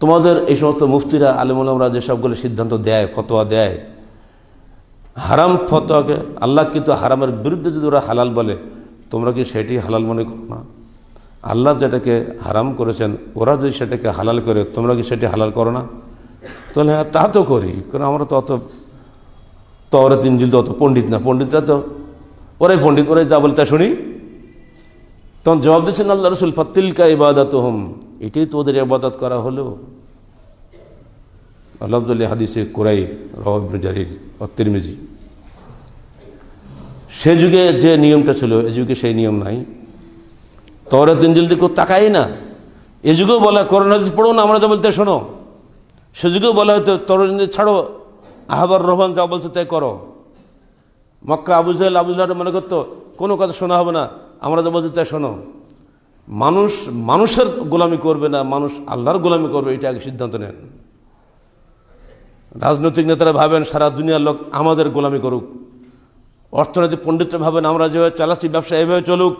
তোমাদের এই সমস্ত মুফতিরা, আলিমুলামরা যে সবগুলো সিদ্ধান্ত দেয়, ফতোয়া দেয়, হারাম ফতোয়াকে, আল্লাহ কিন্তু হারামের বিরুদ্ধে যদি ওরা হালাল বলে, তোমরা কি সেটি হালাল মনে করো না? আল্লাহ যেটাকে হারাম করেছেন, ওরা যদি সেটাকে হালাল করে, তোমরা কি সেটি হালাল করো না? তাহলে হ্যাঁ তা তো করি, কারণ আমরা তো অত তো ওরা তিনজিল তো অত পণ্ডিত না। পণ্ডিতরা তো, ওরাই পণ্ডিত, ওরাই যা বলে তা শুনি। তখন জবাব দিচ্ছেন আল্লাহ রসুল, ফতিলকা ইবাদত হোম এটাই তো ওদের ইবাদত করা হলো। আল্লাহদুল্লাহ হাদিসে কোরাই রহির তিরমিজি। সে যুগে যে নিয়মটা ছিল, এ যুগে সেই নিয়ম নাই। তোরা তিনজিল দিকে তাকাই না। এ যুগেও বলা করোনা পড়ো না, আমরা যা বলতে শোনো। সে যুগেও বলা হয়তো তরুণ ছাড়ো, আহবার রহমান যা বলছো তাই করো। মক্কা আবুজাল আবুল্লাহ মনে করতো, কোনো কথা শোনা হবে না আমরা যা বলছি তাই শোনো, মানুষ, মানুষের গোলামি করবে না, মানুষ আল্লাহর গোলামি করবে, এটা আগে সিদ্ধান্ত নেন। রাজনৈতিক নেতারা ভাবেন সারা দুনিয়ার লোক আমাদের গোলামি করুক। অর্থনৈতিক পণ্ডিতরা ভাবেন আমরা যেভাবে চালাচ্ছি, ব্যবসা এভাবে চলুক।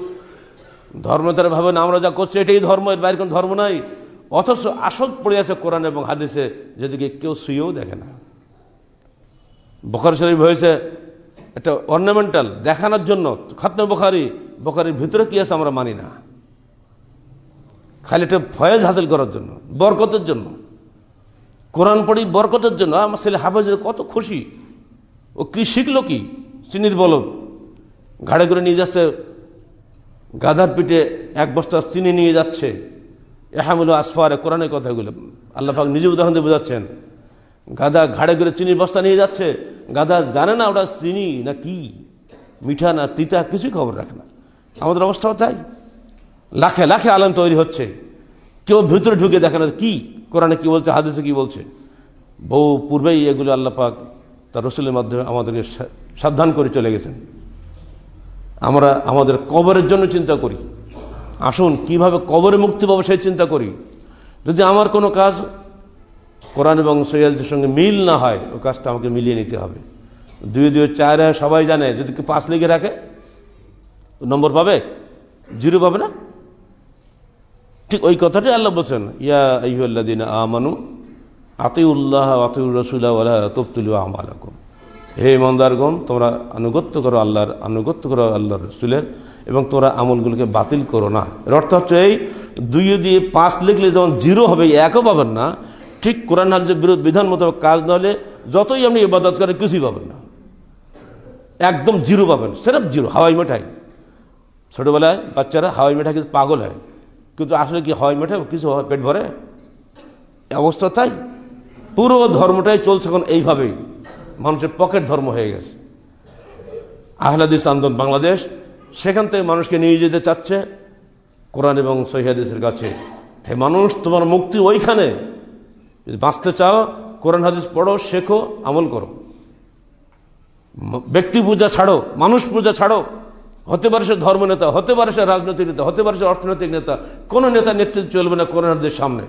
ধর্মতারা ভাবেন আমরা যা করছি, এটাই ধর্ম, এর বাইরে কোনো ধর্ম নাই। অথচ আসল পড়ে আছে কোরআন এবং হাদিসে, যেদিকে কেউ শুয়েও দেখে না। বখার শরীফ হয়েছে একটা অর্নামেন্টাল দেখানোর জন্য। খতনে বোখারি, বোখারির ভিতরে কি আছে আমরা মানি না। খালি একটা ফয়েজ হাসিল করার জন্য, বরকতের জন্য। কোরআন পড়ি বরকতের জন্য। আমার ছেলে হাফেজ, কত খুশি। ও কি শিখলো কি? চিনির বলব ঘাড়ে করে নিয়ে যাচ্ছে, গাধার পিঠে এক বস্তা চিনি নিয়ে যাচ্ছে। এহামুল আসফারে, কোরআনের কথাগুলো। আল্লাহাক নিজে উদাহরণ দিয়ে বোঝাচ্ছেন। গাদা ঘাড়ে করে চিনির বস্তা নিয়ে যাচ্ছে। গাদা জানে না ওটা চিনি না কি। মিঠা না তিতা কিছুই খবর রাখে না। আমাদের অবস্থাও তাই। লাখে লাখে আলেম তৈরি হচ্ছে। কেউ ভিতরে ঢুকে দেখে না কি। কোরআনে কি বলছে, হাদিসে কি বলছে। বহু পূর্বেই এগুলো আল্লাহ পাক তার রসুলের মাধ্যমে আমাদেরকে সাবধান করে চলে গেছেন। আমরা আমাদের কবরের জন্য চিন্তা করি। আসুন কীভাবে কবরে মুক্তি পাবো সেই চিন্তা করি। যদি আমার কোনো কাজ কোরআন এবং সৈয়াদের সঙ্গে মিল না হয় ওই কাজটা আমাকে মিলিয়ে নিতে হবে। দুই দুই চার সবাই জানে, যদি কেউ পাঁচ লিখে রাখে নম্বর পাবে? জিরো পাবে না? ঠিক ওই কথাটাই আল্লাহ বলছেন, ইয়া দিন আমানু আতিউল্লাহ আতিউর রসুল্লাহ তফতুল আমালাকুম। হে মন্দারগণ তোমরা আনুগত্য করো আল্লাহর, আনুগত্য করো আল্লাহর রসুলের এবং তোমরা আমলগুলোকে বাতিল করো না। এর অর্থ হচ্ছে এই দুই দিয়ে পাঁচ লিখলে যেমন জিরো হবে, একও পাবেন না ঠিক কোরআন হারিজের বিরোধ বিধান মতো কাজ না হলে যতই আপনি ইবাদত করেন, কিছুই পাবেন না। একদম জিরো পাবেন সেরফ জিরো, হাওয়াই মেঠাই। ছোটোবেলায় বাচ্চারা হাওয়াই মেঠাই কিন্তু পাগল হয়। কিন্তু আসলে কি হাওয়াই মেঠাই কিছু পেট ভরে? অবস্থা তাই। পুরো ধর্মটাই চলছে এখন এইভাবেই। মানুষের পকেট ধর্ম হয়ে গেছে। আহলাদিস আন্দোলন বাংলাদেশ, সেখান থেকে মানুষকে নিয়ে যেতে চাচ্ছে। কোরআন এবং সহিদের কাছে, হে মানুষ, তোমার মুক্তি ওইখানে। বাঁচতে চাও, কোরআন, হাদিস পড়ো, শেখো, আমল করো। ব্যক্তি পূজা ছাড়ো, মানুষ পূজা ছাড়ো। হতে পারে সে ধর্ম নেতা, হতে পারে সে রাজনৈতিক নেতা, হতে পারে সে অর্থনৈতিক নেতা। কোনো নেতা নেতৃত্ব চলবে না কোরআন, হাদিসের সামনে।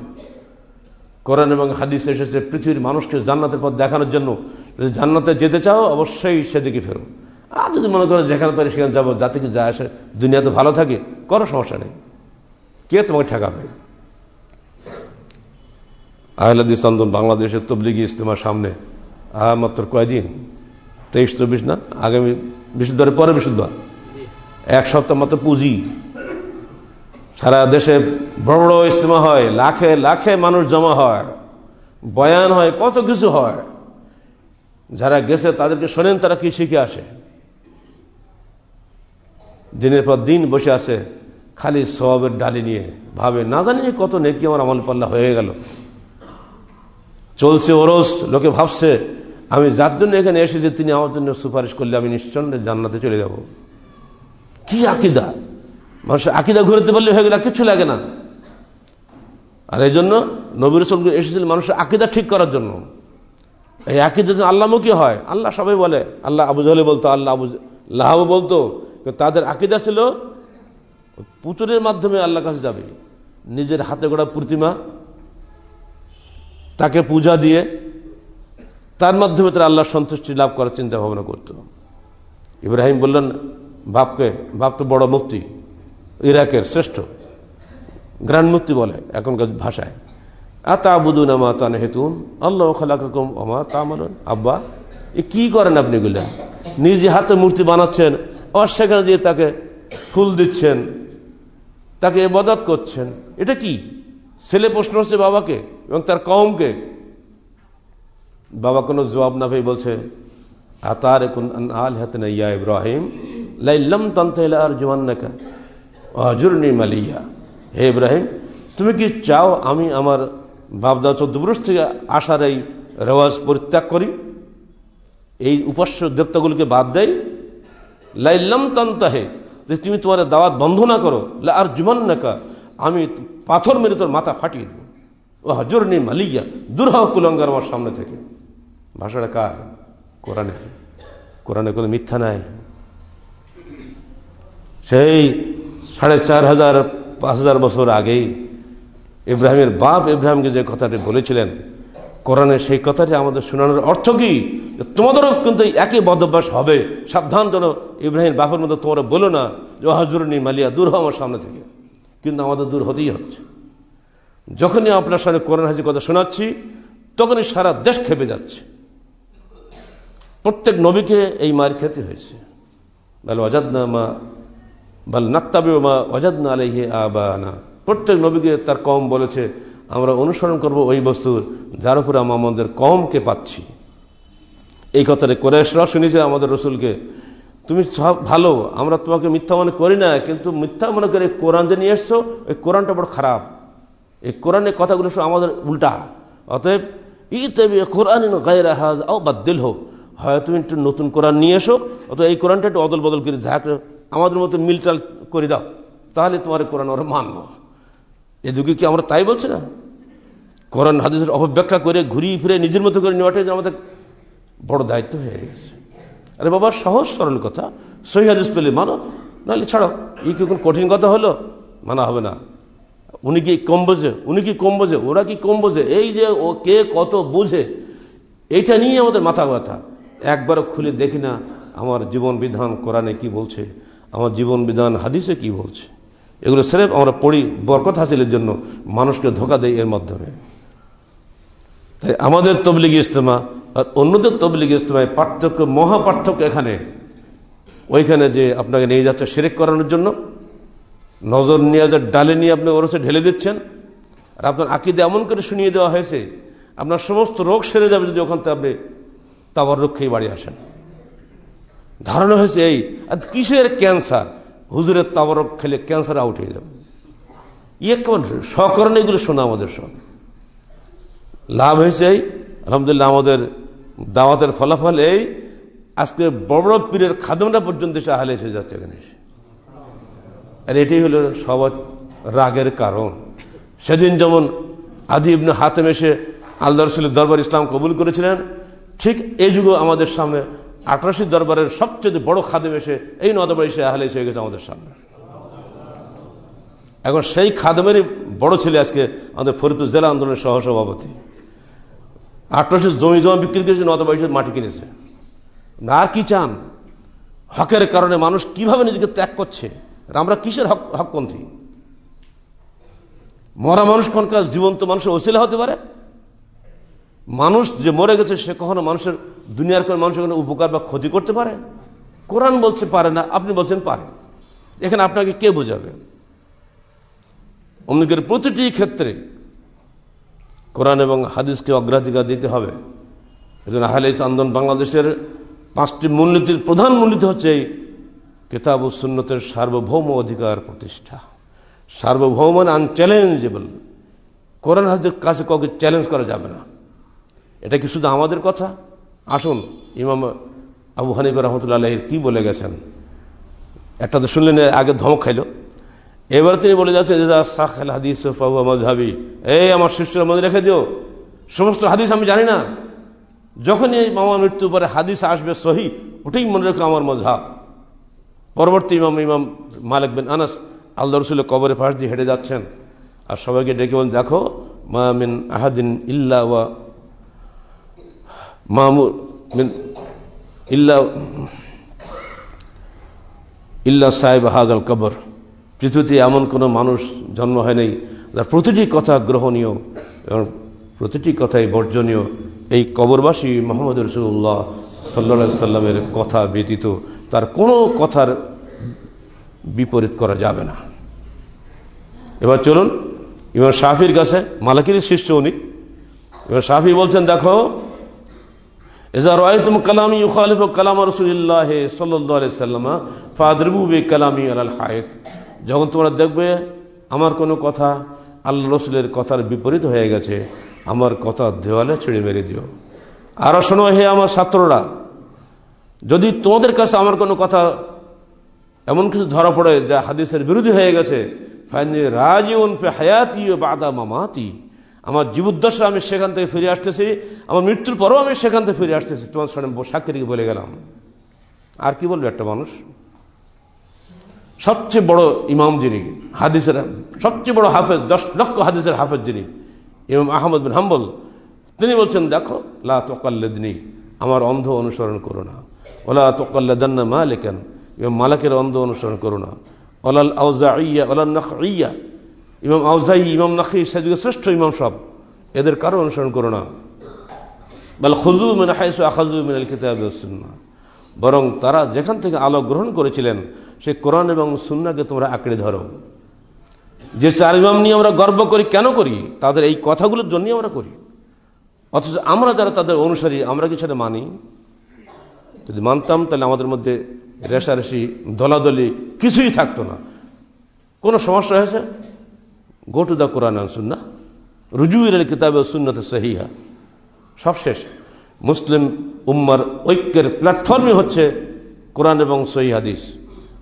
কোরআন এবং হাদিস এসেছে পৃথিবীর মানুষকে জান্নাতের পথ দেখানোর জন্য। যদি জান্নাতে যেতে চাও, অবশ্যই সেদিকে ফেরো। আর যদি মনে করো যেখানে পারি সেখানে যাব জাতিকে যা আসে, দুনিয়াতে ভালো থাকে, কোনো সমস্যা নেই। কে তোমাকে ঠেকাবে? আহলাদিস আন্দোলন বাংলাদেশের তবলিগি ইজতেমার সামনে। আহ মাত্র কয়দিন? তেইশ চব্বিশ না? আগামী বিশুদ্ধবারের পরে বিশুদ্ধবার। এক সপ্তাহ মাত্র পুঁজি। সারা দেশে বড় বড় ইজতেমা হয় লাখে লাখে মানুষ জমা হয় বয়ান হয় কত কিছু হয়। যারা গেছে তাদেরকে শোনেন তারা কি শিখে আসে। দিনের পর দিন বসে আছে খালি সবের ডালি নিয়ে ভাবে না জানি কত নেকি আমার আমল পাল্লা হয়ে গেল। চলছে ওরস, লোকে ভাবছে, আমি যার জন্য এখানে এসেছি, তিনি আমার জন্য সুপারিশ করলে আমি নিশ্চন্দ্রে জান্নাতে চলে যাব। কি আকিদা? মানুষের আকিদা ঘুরতে পারলে হয়ে গেলে কিছু লাগে না। আর এই জন্য নবীর রসুল এসেছিলেন মানুষের আকিদা ঠিক করার জন্য। এই আকিদা যেন আল্লাহমুখী হয়, আল্লাহ সবাই বলে। আল্লাহ আবু জাহলে বলতো, আল্লাহ আবু লাহাবু বলতো তাদের আকিদা ছিল পুতুরের মাধ্যমে আল্লাহ কাছে যাবে, নিজের হাতে গড়া প্রতিমা তাকে পূজা দিয়ে তার মাধ্যমে তারা আল্লাহর সন্তুষ্টি লাভ করার চিন্তা ভাবনা করত। ইব্রাহিম বললেন, বাপকে, বাপ তো বড় মুক্তি, ইরাকের শ্রেষ্ঠ গ্রান্ড মুক্তি বলে এখনকার ভাষায়। আতা আবুদুন আমা তান হেতুন আল্লাহ খালাকুম আমা তা মানন আব্বা, এ কী করেন আপনি এগুলো? নিজে হাতে মূর্তি বানাচ্ছেন আবার সেখানে দিয়ে তাকে ফুল দিচ্ছেন, তাকে এবাদত করছেন, এটা কি? ছেলে প্রশ্ন হচ্ছে বাবাকে এবং তার কমকে বাবা কোনো জবাব না পেয়ে বলছে আতার আল হাতে ইয়া ইব্রাহিম, লাইল্লাম তান্তে আর জোয়ান্নাকা হজুরনি মালিয়া। হে ইব্রাহিম, তুমি কি চাও আমি আমার বাবদা চৌদ্দপুরুষ থেকে আসার এই রেওয়াজ পরিত্যাগ করি? এই উপাস্য দেবতাগুলোকে বাদ দেয় লাইল্লাম তান্তাহে যে তুমি তোমার দাওয়াত বন্ধ না করো আর জুমান নাকা আমি পাথর মেরে তোর মাথা ফাটিয়ে দেব। ও হজর নেই মালিয়া, দুর্হ কুলঙ্গার আমার সামনে থেকে। ভাষাটা কার? কোরআনে। কোরআনে কোনো মিথ্যা নাই। সেই সাড়ে চার হাজার, পাঁচ হাজার বছর আগেই ইব্রাহিমের বাপ ইব্রাহিমকে যে কথাটি বলেছিলেন, কোরআনে সেই কথাটি আমাদের শোনানোর অর্থ কি? তোমাদেরও কিন্তু একই বদভ্যাস হবে। সাবধান যেন ইব্রাহিম বাপের মধ্যে তোমরা বলো না যে হাজুরনি মালিয়া দূর আমার সামনে থেকে। কিন্তু আমাদের দূর হতেই হচ্ছে। যখনই আপনার সামনে কোরআন হাজির কথা শোনাচ্ছি, তখনই সারা দেশ খেপে যাচ্ছে। প্রত্যেক নবীকে এই মার খেতে হয়েছে। বলে অজাদনা মা, বল নাত্তাবে মা অজাদনা আলহে আবানা। প্রত্যেক নবীকে তার কম বলেছে, আমরা অনুসরণ করব ওই বস্তুর যার উপরে আমরা আমাদের কমকে পাচ্ছি। এই কথাটা কোরেশরা শুনেছে, আমাদের রসুলকে। তুমি সব ভালো, আমরা তোমাকে মিথ্যা মনে করি না, কিন্তু মিথ্যা মনে করে কোরআন যে নিয়ে এসছো ওই কোরআনটা বড় খারাপ। এই কোরআনের কথাগুলো সব আমাদের উল্টা। অতএব ই তবে কোরআন গায়ের হাজ ও বাদ্দিল হোক হয় তুমি একটু নতুন কোরআন নিয়ে এসো অত এই কোরআনটা একটু অদল বদল করে ঝাঁক আমাদের মতো মিলটাল করে দাও, তাহলে তোমার কোরআন ওরা মানব। এ যুগে কি আমরা তাই বলছি না? কোরআন হাদিসের অপব্যাখ্যা করে ঘুরিয়ে ফিরে নিজের মতো করে নেওয়াটাই আমাদের বড় দায়িত্ব হয়ে গেছে। আরে বাবা, সহজ সরল কথা। সহি হাদিস পেলে মানো, নাহলে ছাড়ো, এই কি কোন কঠিন কথা হলো? মানা হবে না। উনি কি কম বোঝে? উনি কি কম বোঝে? ওরা কি কম বোঝে? এই যে ও কে কত বুঝে, এইটা নিয়ে আমাদের মাথা ব্যথা। একবারও খুলে দেখি না আমার জীবন বিধান কোরআনে কি বলছে, আমার জীবন বিধান হাদিসে কি বলছে। এগুলো সেরেফ আমরা পড়ি বরকত হাসিলের জন্য, মানুষকে ধোকা দেয় এর মাধ্যমে। তাই আমাদের তবলিগি ইজতেমা আর অন্যদের তবলিগ ইজতেমায় পার্থক্য, মহা পার্থক্য এখানে। ওইখানে যে আপনাকে নিয়ে যাচ্ছে সেরেক করানোর জন্য। নজর নিয়ে যার ডালে নিয়ে আপনি ওর হচ্ছে ঢেলে দিচ্ছেন। আর আপনার আকিদে এমন করে শুনিয়ে দেওয়া হয়েছে, আপনার সমস্ত রোগ সেরে যাবে যদি ওখান থেকে আপনি তাবার রক্ষেই বাড়ি আসেন। ধারণা হয়েছে এই, আর কিসের ক্যান্সার? হুজুরের তাবরক খেলে ক্যান্সার আউট হয়ে যাবে। ইয়ে কেমন? সকরণে এগুলো শোনা আমাদের সব। লাভ হয়েছে এই। আলহামদুলিল্লাহ আমাদের দাওয়াতের ফলাফল এই। আজকে বড় বড় পীরের খাদমটা পর্যন্ত এসে আহলে এসে যাচ্ছে এখানে আর এটাই হলো সবার রাগের কারণ। সেদিন যেমন আদি ইবনে হাতেম এসে আল্লাহ দরবার ইসলাম কবুল করেছিলেন, ঠিক এই যুগে আমাদের সামনে আঠারোশি দরবারের সবচেয়ে বড় খাদেম এসে, এই নদরবার এসে আহলে এসে গেছে আমাদের সামনে। এখন সেই খাদেমেরই বড় ছেলে আজকে আমাদের ফরিদপুর জেলা আন্দোলনের সহসভাপতি। আঠারোশো জমি জমা বিক্রি করেছে নদরবার এসে মাটি কিনেছে। আর কি চান? হকের কারণে মানুষ কীভাবে নিজেকে ত্যাগ করছে? আমরা কিসের হক, হকপন্থী? মরা মানুষ কোনকার জীবন্ত মানুষের ওসিলা হতে পারে? মানুষ যে মরে গেছে, সে কখনো মানুষের দুনিয়ার কোনো মানুষের কোনো উপকার বা ক্ষতি করতে পারে? কোরআন বলছে পারে না, আপনি বলছেন পারে। এখানে আপনাকে কে বোঝাবে? অমনিকের প্রতিটি ক্ষেত্রে কোরআন এবং হাদিসকে অগ্রাধিকার দিতে হবে। এজন্য আহলে আন্দোলন বাংলাদেশের পাঁচটি মূলনীতির প্রধান মূলনীতি হচ্ছে এই কেতাব ও সুন্নতের সার্বভৌম অধিকার প্রতিষ্ঠা। সার্বভৌম আনচ্যালেঞ্জেবল কোরআন হাজের কাছে কাউকে চ্যালেঞ্জ করা যাবে না। এটা কি শুধু আমাদের কথা? আসুন, ইমাম আবু হানিফ রহমতুল্লাহ আলহির কী বলে গেছেন? একটা তো শুনলেন আগে ধমক খাইল। এবার তিনি বলে যাচ্ছেন যে সাখাল হাদিস এই আমার শিষ্যরা মনে রেখে দিও, সমস্ত হাদিস আমি জানি না। যখনই আমার মৃত্যুর পরে হাদিস আসবে সহি, ওটাই মনে রেখো আমার মজহাব পরবর্তী ইমাম ইমাম মালিক বিন আনাস আল্লাহ রসুলের কবরে ফাঁস দিয়ে হেঁটে যাচ্ছেন। আর সবাইকে ডেকে বলেন, দেখো, মা মিন আহাদিন ইল্লা ওয়া মামুর মিন ইল্লা ইল্লা সাহেব হাজাল কবর। পৃথিবীতে এমন কোনো মানুষ জন্ম হয় নাই, যার প্রতিটি কথা গ্রহণীয় এবং প্রতিটি কথাই বর্জনীয়। এই কবরবাসী মোহাম্মদ রসুল্লাহ সাল্লা সাল্লামের কথা ব্যতীত তার কোনো কথার বিপরীত করা যাবে না। এবার চলুন, ইমাম শাফির কাছে, মালাকির শিষ্য উনি এবার শাফি বলছেন, দেখো এজা রয়তুম কালামি ইউখালিফ কালাম রসুলিল্লাহ সাল্লাহ সাল্লামা ফাদরবু বে কালামি আল হায়েত। যখন তোমরা দেখবে আমার কোনো কথা আল্লাহ রসুলের কথার বিপরীত হয়ে গেছে, আমার কথা দেওয়ালে ছেড়ে মেরে দিও। আরও শোনো হে আমার ছাত্ররা, যদি তোমাদের কাছে আমার কোনো কথা এমন কিছু ধরা পড়ে যা হাদিসের বিরোধী হয়ে গেছে হায়াতি ও আমার জীবদ্দশা আমি সেখান থেকে ফিরে আসতেছি, আমার মৃত্যুর পরেও আমি সেখান থেকে ফিরে আসতেছি। তোমার সামনে সাক্ষীকে বলে গেলাম। আর কি বলবে একটা মানুষ? সবচেয়ে বড় ইমাম যিনি, হাদিসের, সবচেয়ে বড় হাফেজ, দশ লক্ষ হাদিসের হাফেজ যিনি, ইমাম আহমদ বিন হাম্বল, তিনি বলছেন, দেখো, লা তোকাল্লেদিনী, আমার অন্ধ অনুসরণ করো না। ওলা তোকাল্লেদান্না মালিকান, ইমাম মালাকের অন্ধ অনুসরণ করো না। ওলাল আউজা ইয়া ওলাল নখ ইয়া ইমাম আউজাই, ইমাম নাকি সেদিকে শ্রেষ্ঠ ইমাম সব, এদের কারও অনুসরণ করো না। বল খুজু মিন হাইসু আখাজু মিনাল কিতাব সুন্না বরং তারা যেখান থেকে আলো গ্রহণ করেছিলেন, সে কোরআন এবং সুন্নাকে তোমরা আঁকড়ে ধরো। যে চার ইমাম নিয়ে আমরা গর্ব করি, কেন করি? তাদের এই কথাগুলোর জন্যই আমরা করি। অথচ আমরা যারা তাদের অনুসারী, আমরা কি সেটা মানি? যদি মানতাম, তাহলে আমাদের মধ্যে রেশারেশি, দলাদলি কিছুই থাকতো না। কোনো সমস্যা হয়েছে? গো টু দ্য কোরআন সুন্না রুজু ইল কিতাবে সুন্নতে সহিহা। সব শেষ। মুসলিম উম্মার ঐক্যের প্ল্যাটফর্মই হচ্ছে কোরআন এবং সহি হাদিস।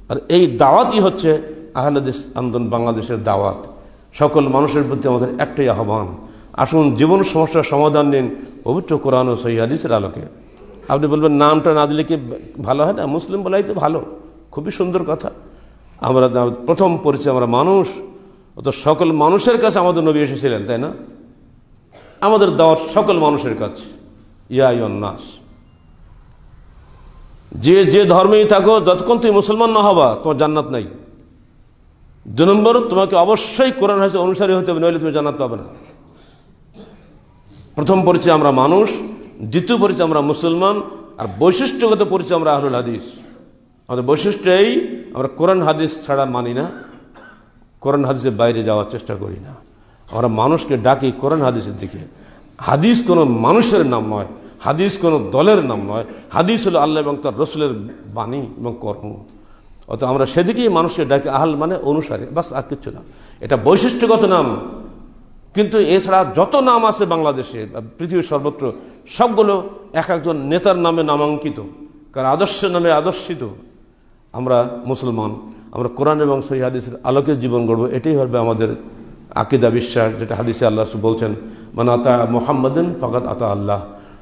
আর এই দাওয়াতই হচ্ছে আহলাদিস আন্দোলন বাংলাদেশের দাওয়াত। সকল মানুষের প্রতি আমাদের একটাই আহ্বান। আসুন জীবন সমস্যার সমাধান নিন পবিত্র কোরআন ও সহি হাদিসের আলোকে। আপনি বলবেন, নামটা না দিলে কি ভালো হয় না? মুসলিম বলাই তো ভালো। খুবই সুন্দর কথা। আমরা প্রথম পরিচয়, আমরা মানুষ। তো সকল মানুষের কাছে আমাদের নবী এসেছিলেন, তাই না? আমাদের দাওয়াত সকল মানুষের কাছে। ইয়া নাস। যে যে ধর্মেই থাকো, যতক্ষণ তুমি মুসলমান না হবা, তোমার জান্নাত নাই। দু নম্বর, তোমাকে অবশ্যই কোরআন হাসে অনুসারী হতে হবে, নইলে তুমি জান্নাত পাবে না। প্রথম পরিচয় আমরা মানুষ, দ্বিতীয় পরিচয় আমরা মুসলমান, আর বৈশিষ্ট্যগত পরিচয় আমরা আহরুল হাদিস। আমাদের বৈশিষ্ট্য এই, আমরা কোরআন হাদিস ছাড়া মানি না, কোরআন হাদিসের বাইরে যাওয়ার চেষ্টা করি না। আমরা মানুষকে ডাকি কোরআন হাদিসের দিকে। হাদিস কোনো মানুষের নাম নয়, হাদিস কোনো দলের নাম নয়, হাদিস হলো আল্লাহ এবং তার রসুলের বাণী এবং কর্ম। অত আমরা সেদিকেই মানুষকে ডাকি আহাল মানে অনুসারে, বাস আর কিচ্ছু না। এটা বৈশিষ্ট্যগত নাম, কিন্তু এছাড়া যত নাম আছে বাংলাদেশে, পৃথিবীর সর্বত্র, সবগুলো এক একজন নেতার নামে নামাঙ্কিত কারণ আদর্শ নামে আদর্শিত। আমরা মুসলমান, আমরা কোরআন এবং সহি হাদিসের আলোকে জীবন গড়ব, এটাই হবে আমাদের আকিদা বিশ্বাস, যেটা হাদিসে আল্লাহ বলছেন মানে আতা মোহাম্মদিন ফকাত আতা আল্লাহ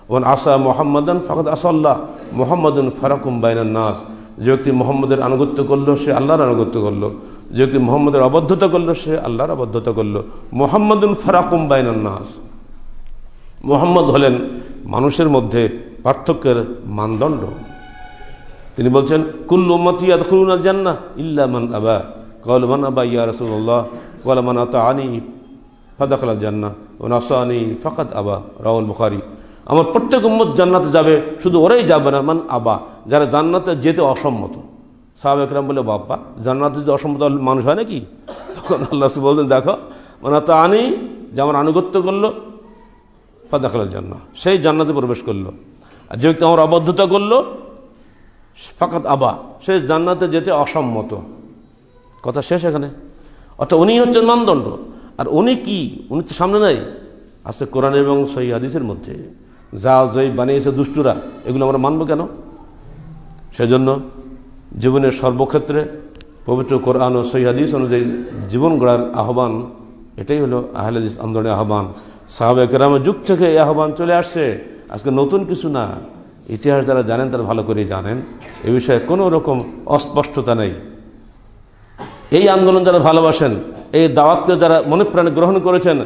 ওমান আসা মোহাম্মদান ফকাত আসা আল্লাহ, মোহাম্মদিন ফারাকুম বাইনান নাস। যে ব্যক্তি মোহাম্মদের আনুগত্য করল, সে আল্লাহর আনুগত্য করল। যে ব্যক্তি মোহাম্মদের অবদ্ধতা করল, সে আল্লাহর অবদ্ধতা করল। মোহাম্মদুন ফারাকুম বাইনান নাস। মোহাম্মদ হলেন মানুষের মধ্যে পার্থক্যের মানদণ্ড। তিনি বলছেন, কুল্লু উম্মতি আদখুলুন আল ইল্লা মান আবা قال من أبى يا رسول الله قال من أطاعني فدخل الجنة ونصاني فقد أبى রাহুল البخاري আমার প্রত্যেক উম্মত জান্নাতে যাবে শুধু ওরাই যাবে না মান আবা যারা জান্নাতে যেতে অসম্মত সাহাবেকরাম বলে বাপ্পা জান্নাতে যে অসম্মত মানুষ হয় নাকি তখন আল্লাহ বলতেন দেখো মানে তা আনি যে আমার আনুগত্য করলো ফাদাখাল জান্না সেই জান্নাতে প্রবেশ করলো আর যে ব্যক্তি আমার অবদ্ধতা করলো ফাকাত আবা সে জান্নাতে যেতে অসম্মত কথা শেষ এখানে? অর্থাৎ উনি হচ্ছেন মানদণ্ড। আর উনি কি? উনি তো সামনে নাই। আছে কোরআন এবং সহি হাদিসের মধ্যে। যা জয় বানিয়েছে দুষ্টুরা, এগুলো আমরা মানব কেন? সেজন্য জীবনের সর্বক্ষেত্রে পবিত্র কোরআন ও সহি হাদিস অনুযায়ী জীবন গড়ার আহ্বান, এটাই হলো আহলাদিস আন্দোলনের আহ্বান। সাহাবে কেরামের যুগ থেকে এই আহ্বান চলে আসছে। আজকে নতুন কিছু না। ইতিহাস যারা জানেন তারা ভালো করেই জানেন। এ বিষয়ে কোনো রকম অস্পষ্টতা নেই। এই আন্দোলন যারা ভালোবাসেন, এই দাওয়াতকে যারা মনে প্রাণে গ্রহণ করেছেন,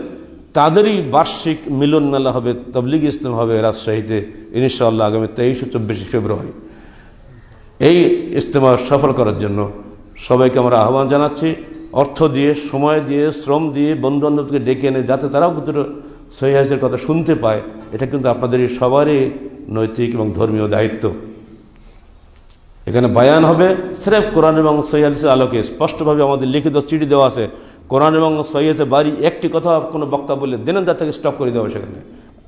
তাদেরই বার্ষিক মিলন মেলা হবে, তবলিগ ইসলাম হবে রাজশাহীতে ইনশাআল্লাহ আগামী তেইশ চব্বিশে ফেব্রুয়ারি। এই ইজতেমা সফল করার জন্য সবাইকে আমরা আহ্বান জানাচ্ছি, অর্থ দিয়ে, সময় দিয়ে, শ্রম দিয়ে বন্ধু বান্ধবকে ডেকে এনে যাতে তারাও ভিতরে সহিহাজের কথা শুনতে পায়, এটা কিন্তু আপনাদের সবারই নৈতিক এবং ধর্মীয় দায়িত্ব। এখানে বায়ান হবে স্রেফ কোরআন এবং সহিদের আলোকে স্পষ্টভাবে আমাদের লিখিত চিঠি দেওয়া আছে। কোরআন এবং সহিদের বাড়ি একটি কথা কোনো বক্তা বললে দিনের তার থেকে স্টপ করে দেওয়া সেখানে।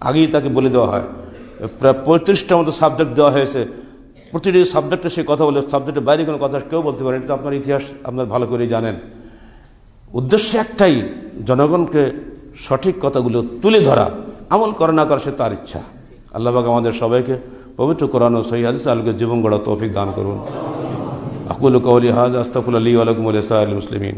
আগেই তাকে বলে দেওয়া হয়। প্রায় পঁয়ত্রিশটার মতো সাবজেক্ট দেওয়া হয়েছে। প্রতিটি সাবজেক্টে সে কথা বলে সাবজেক্টের বাইরে কোনো কথা কেউ বলতে পারে এটা আপনার ইতিহাস, আপনার ভালো করেই জানেন। উদ্দেশ্য একটাই, জনগণকে সঠিক কথাগুলো তুলে ধরা। আমল করে না করে সে তার ইচ্ছা। আল্লাহবাক আমাদের সবাইকে পবিত্র কোরআন ও সহি হাদিস আলকে জীবন গড়া তৌফিক দান করুন আকুল কৌলি হাজ আস্তাকুল আলী আলকুম মুসলিমিন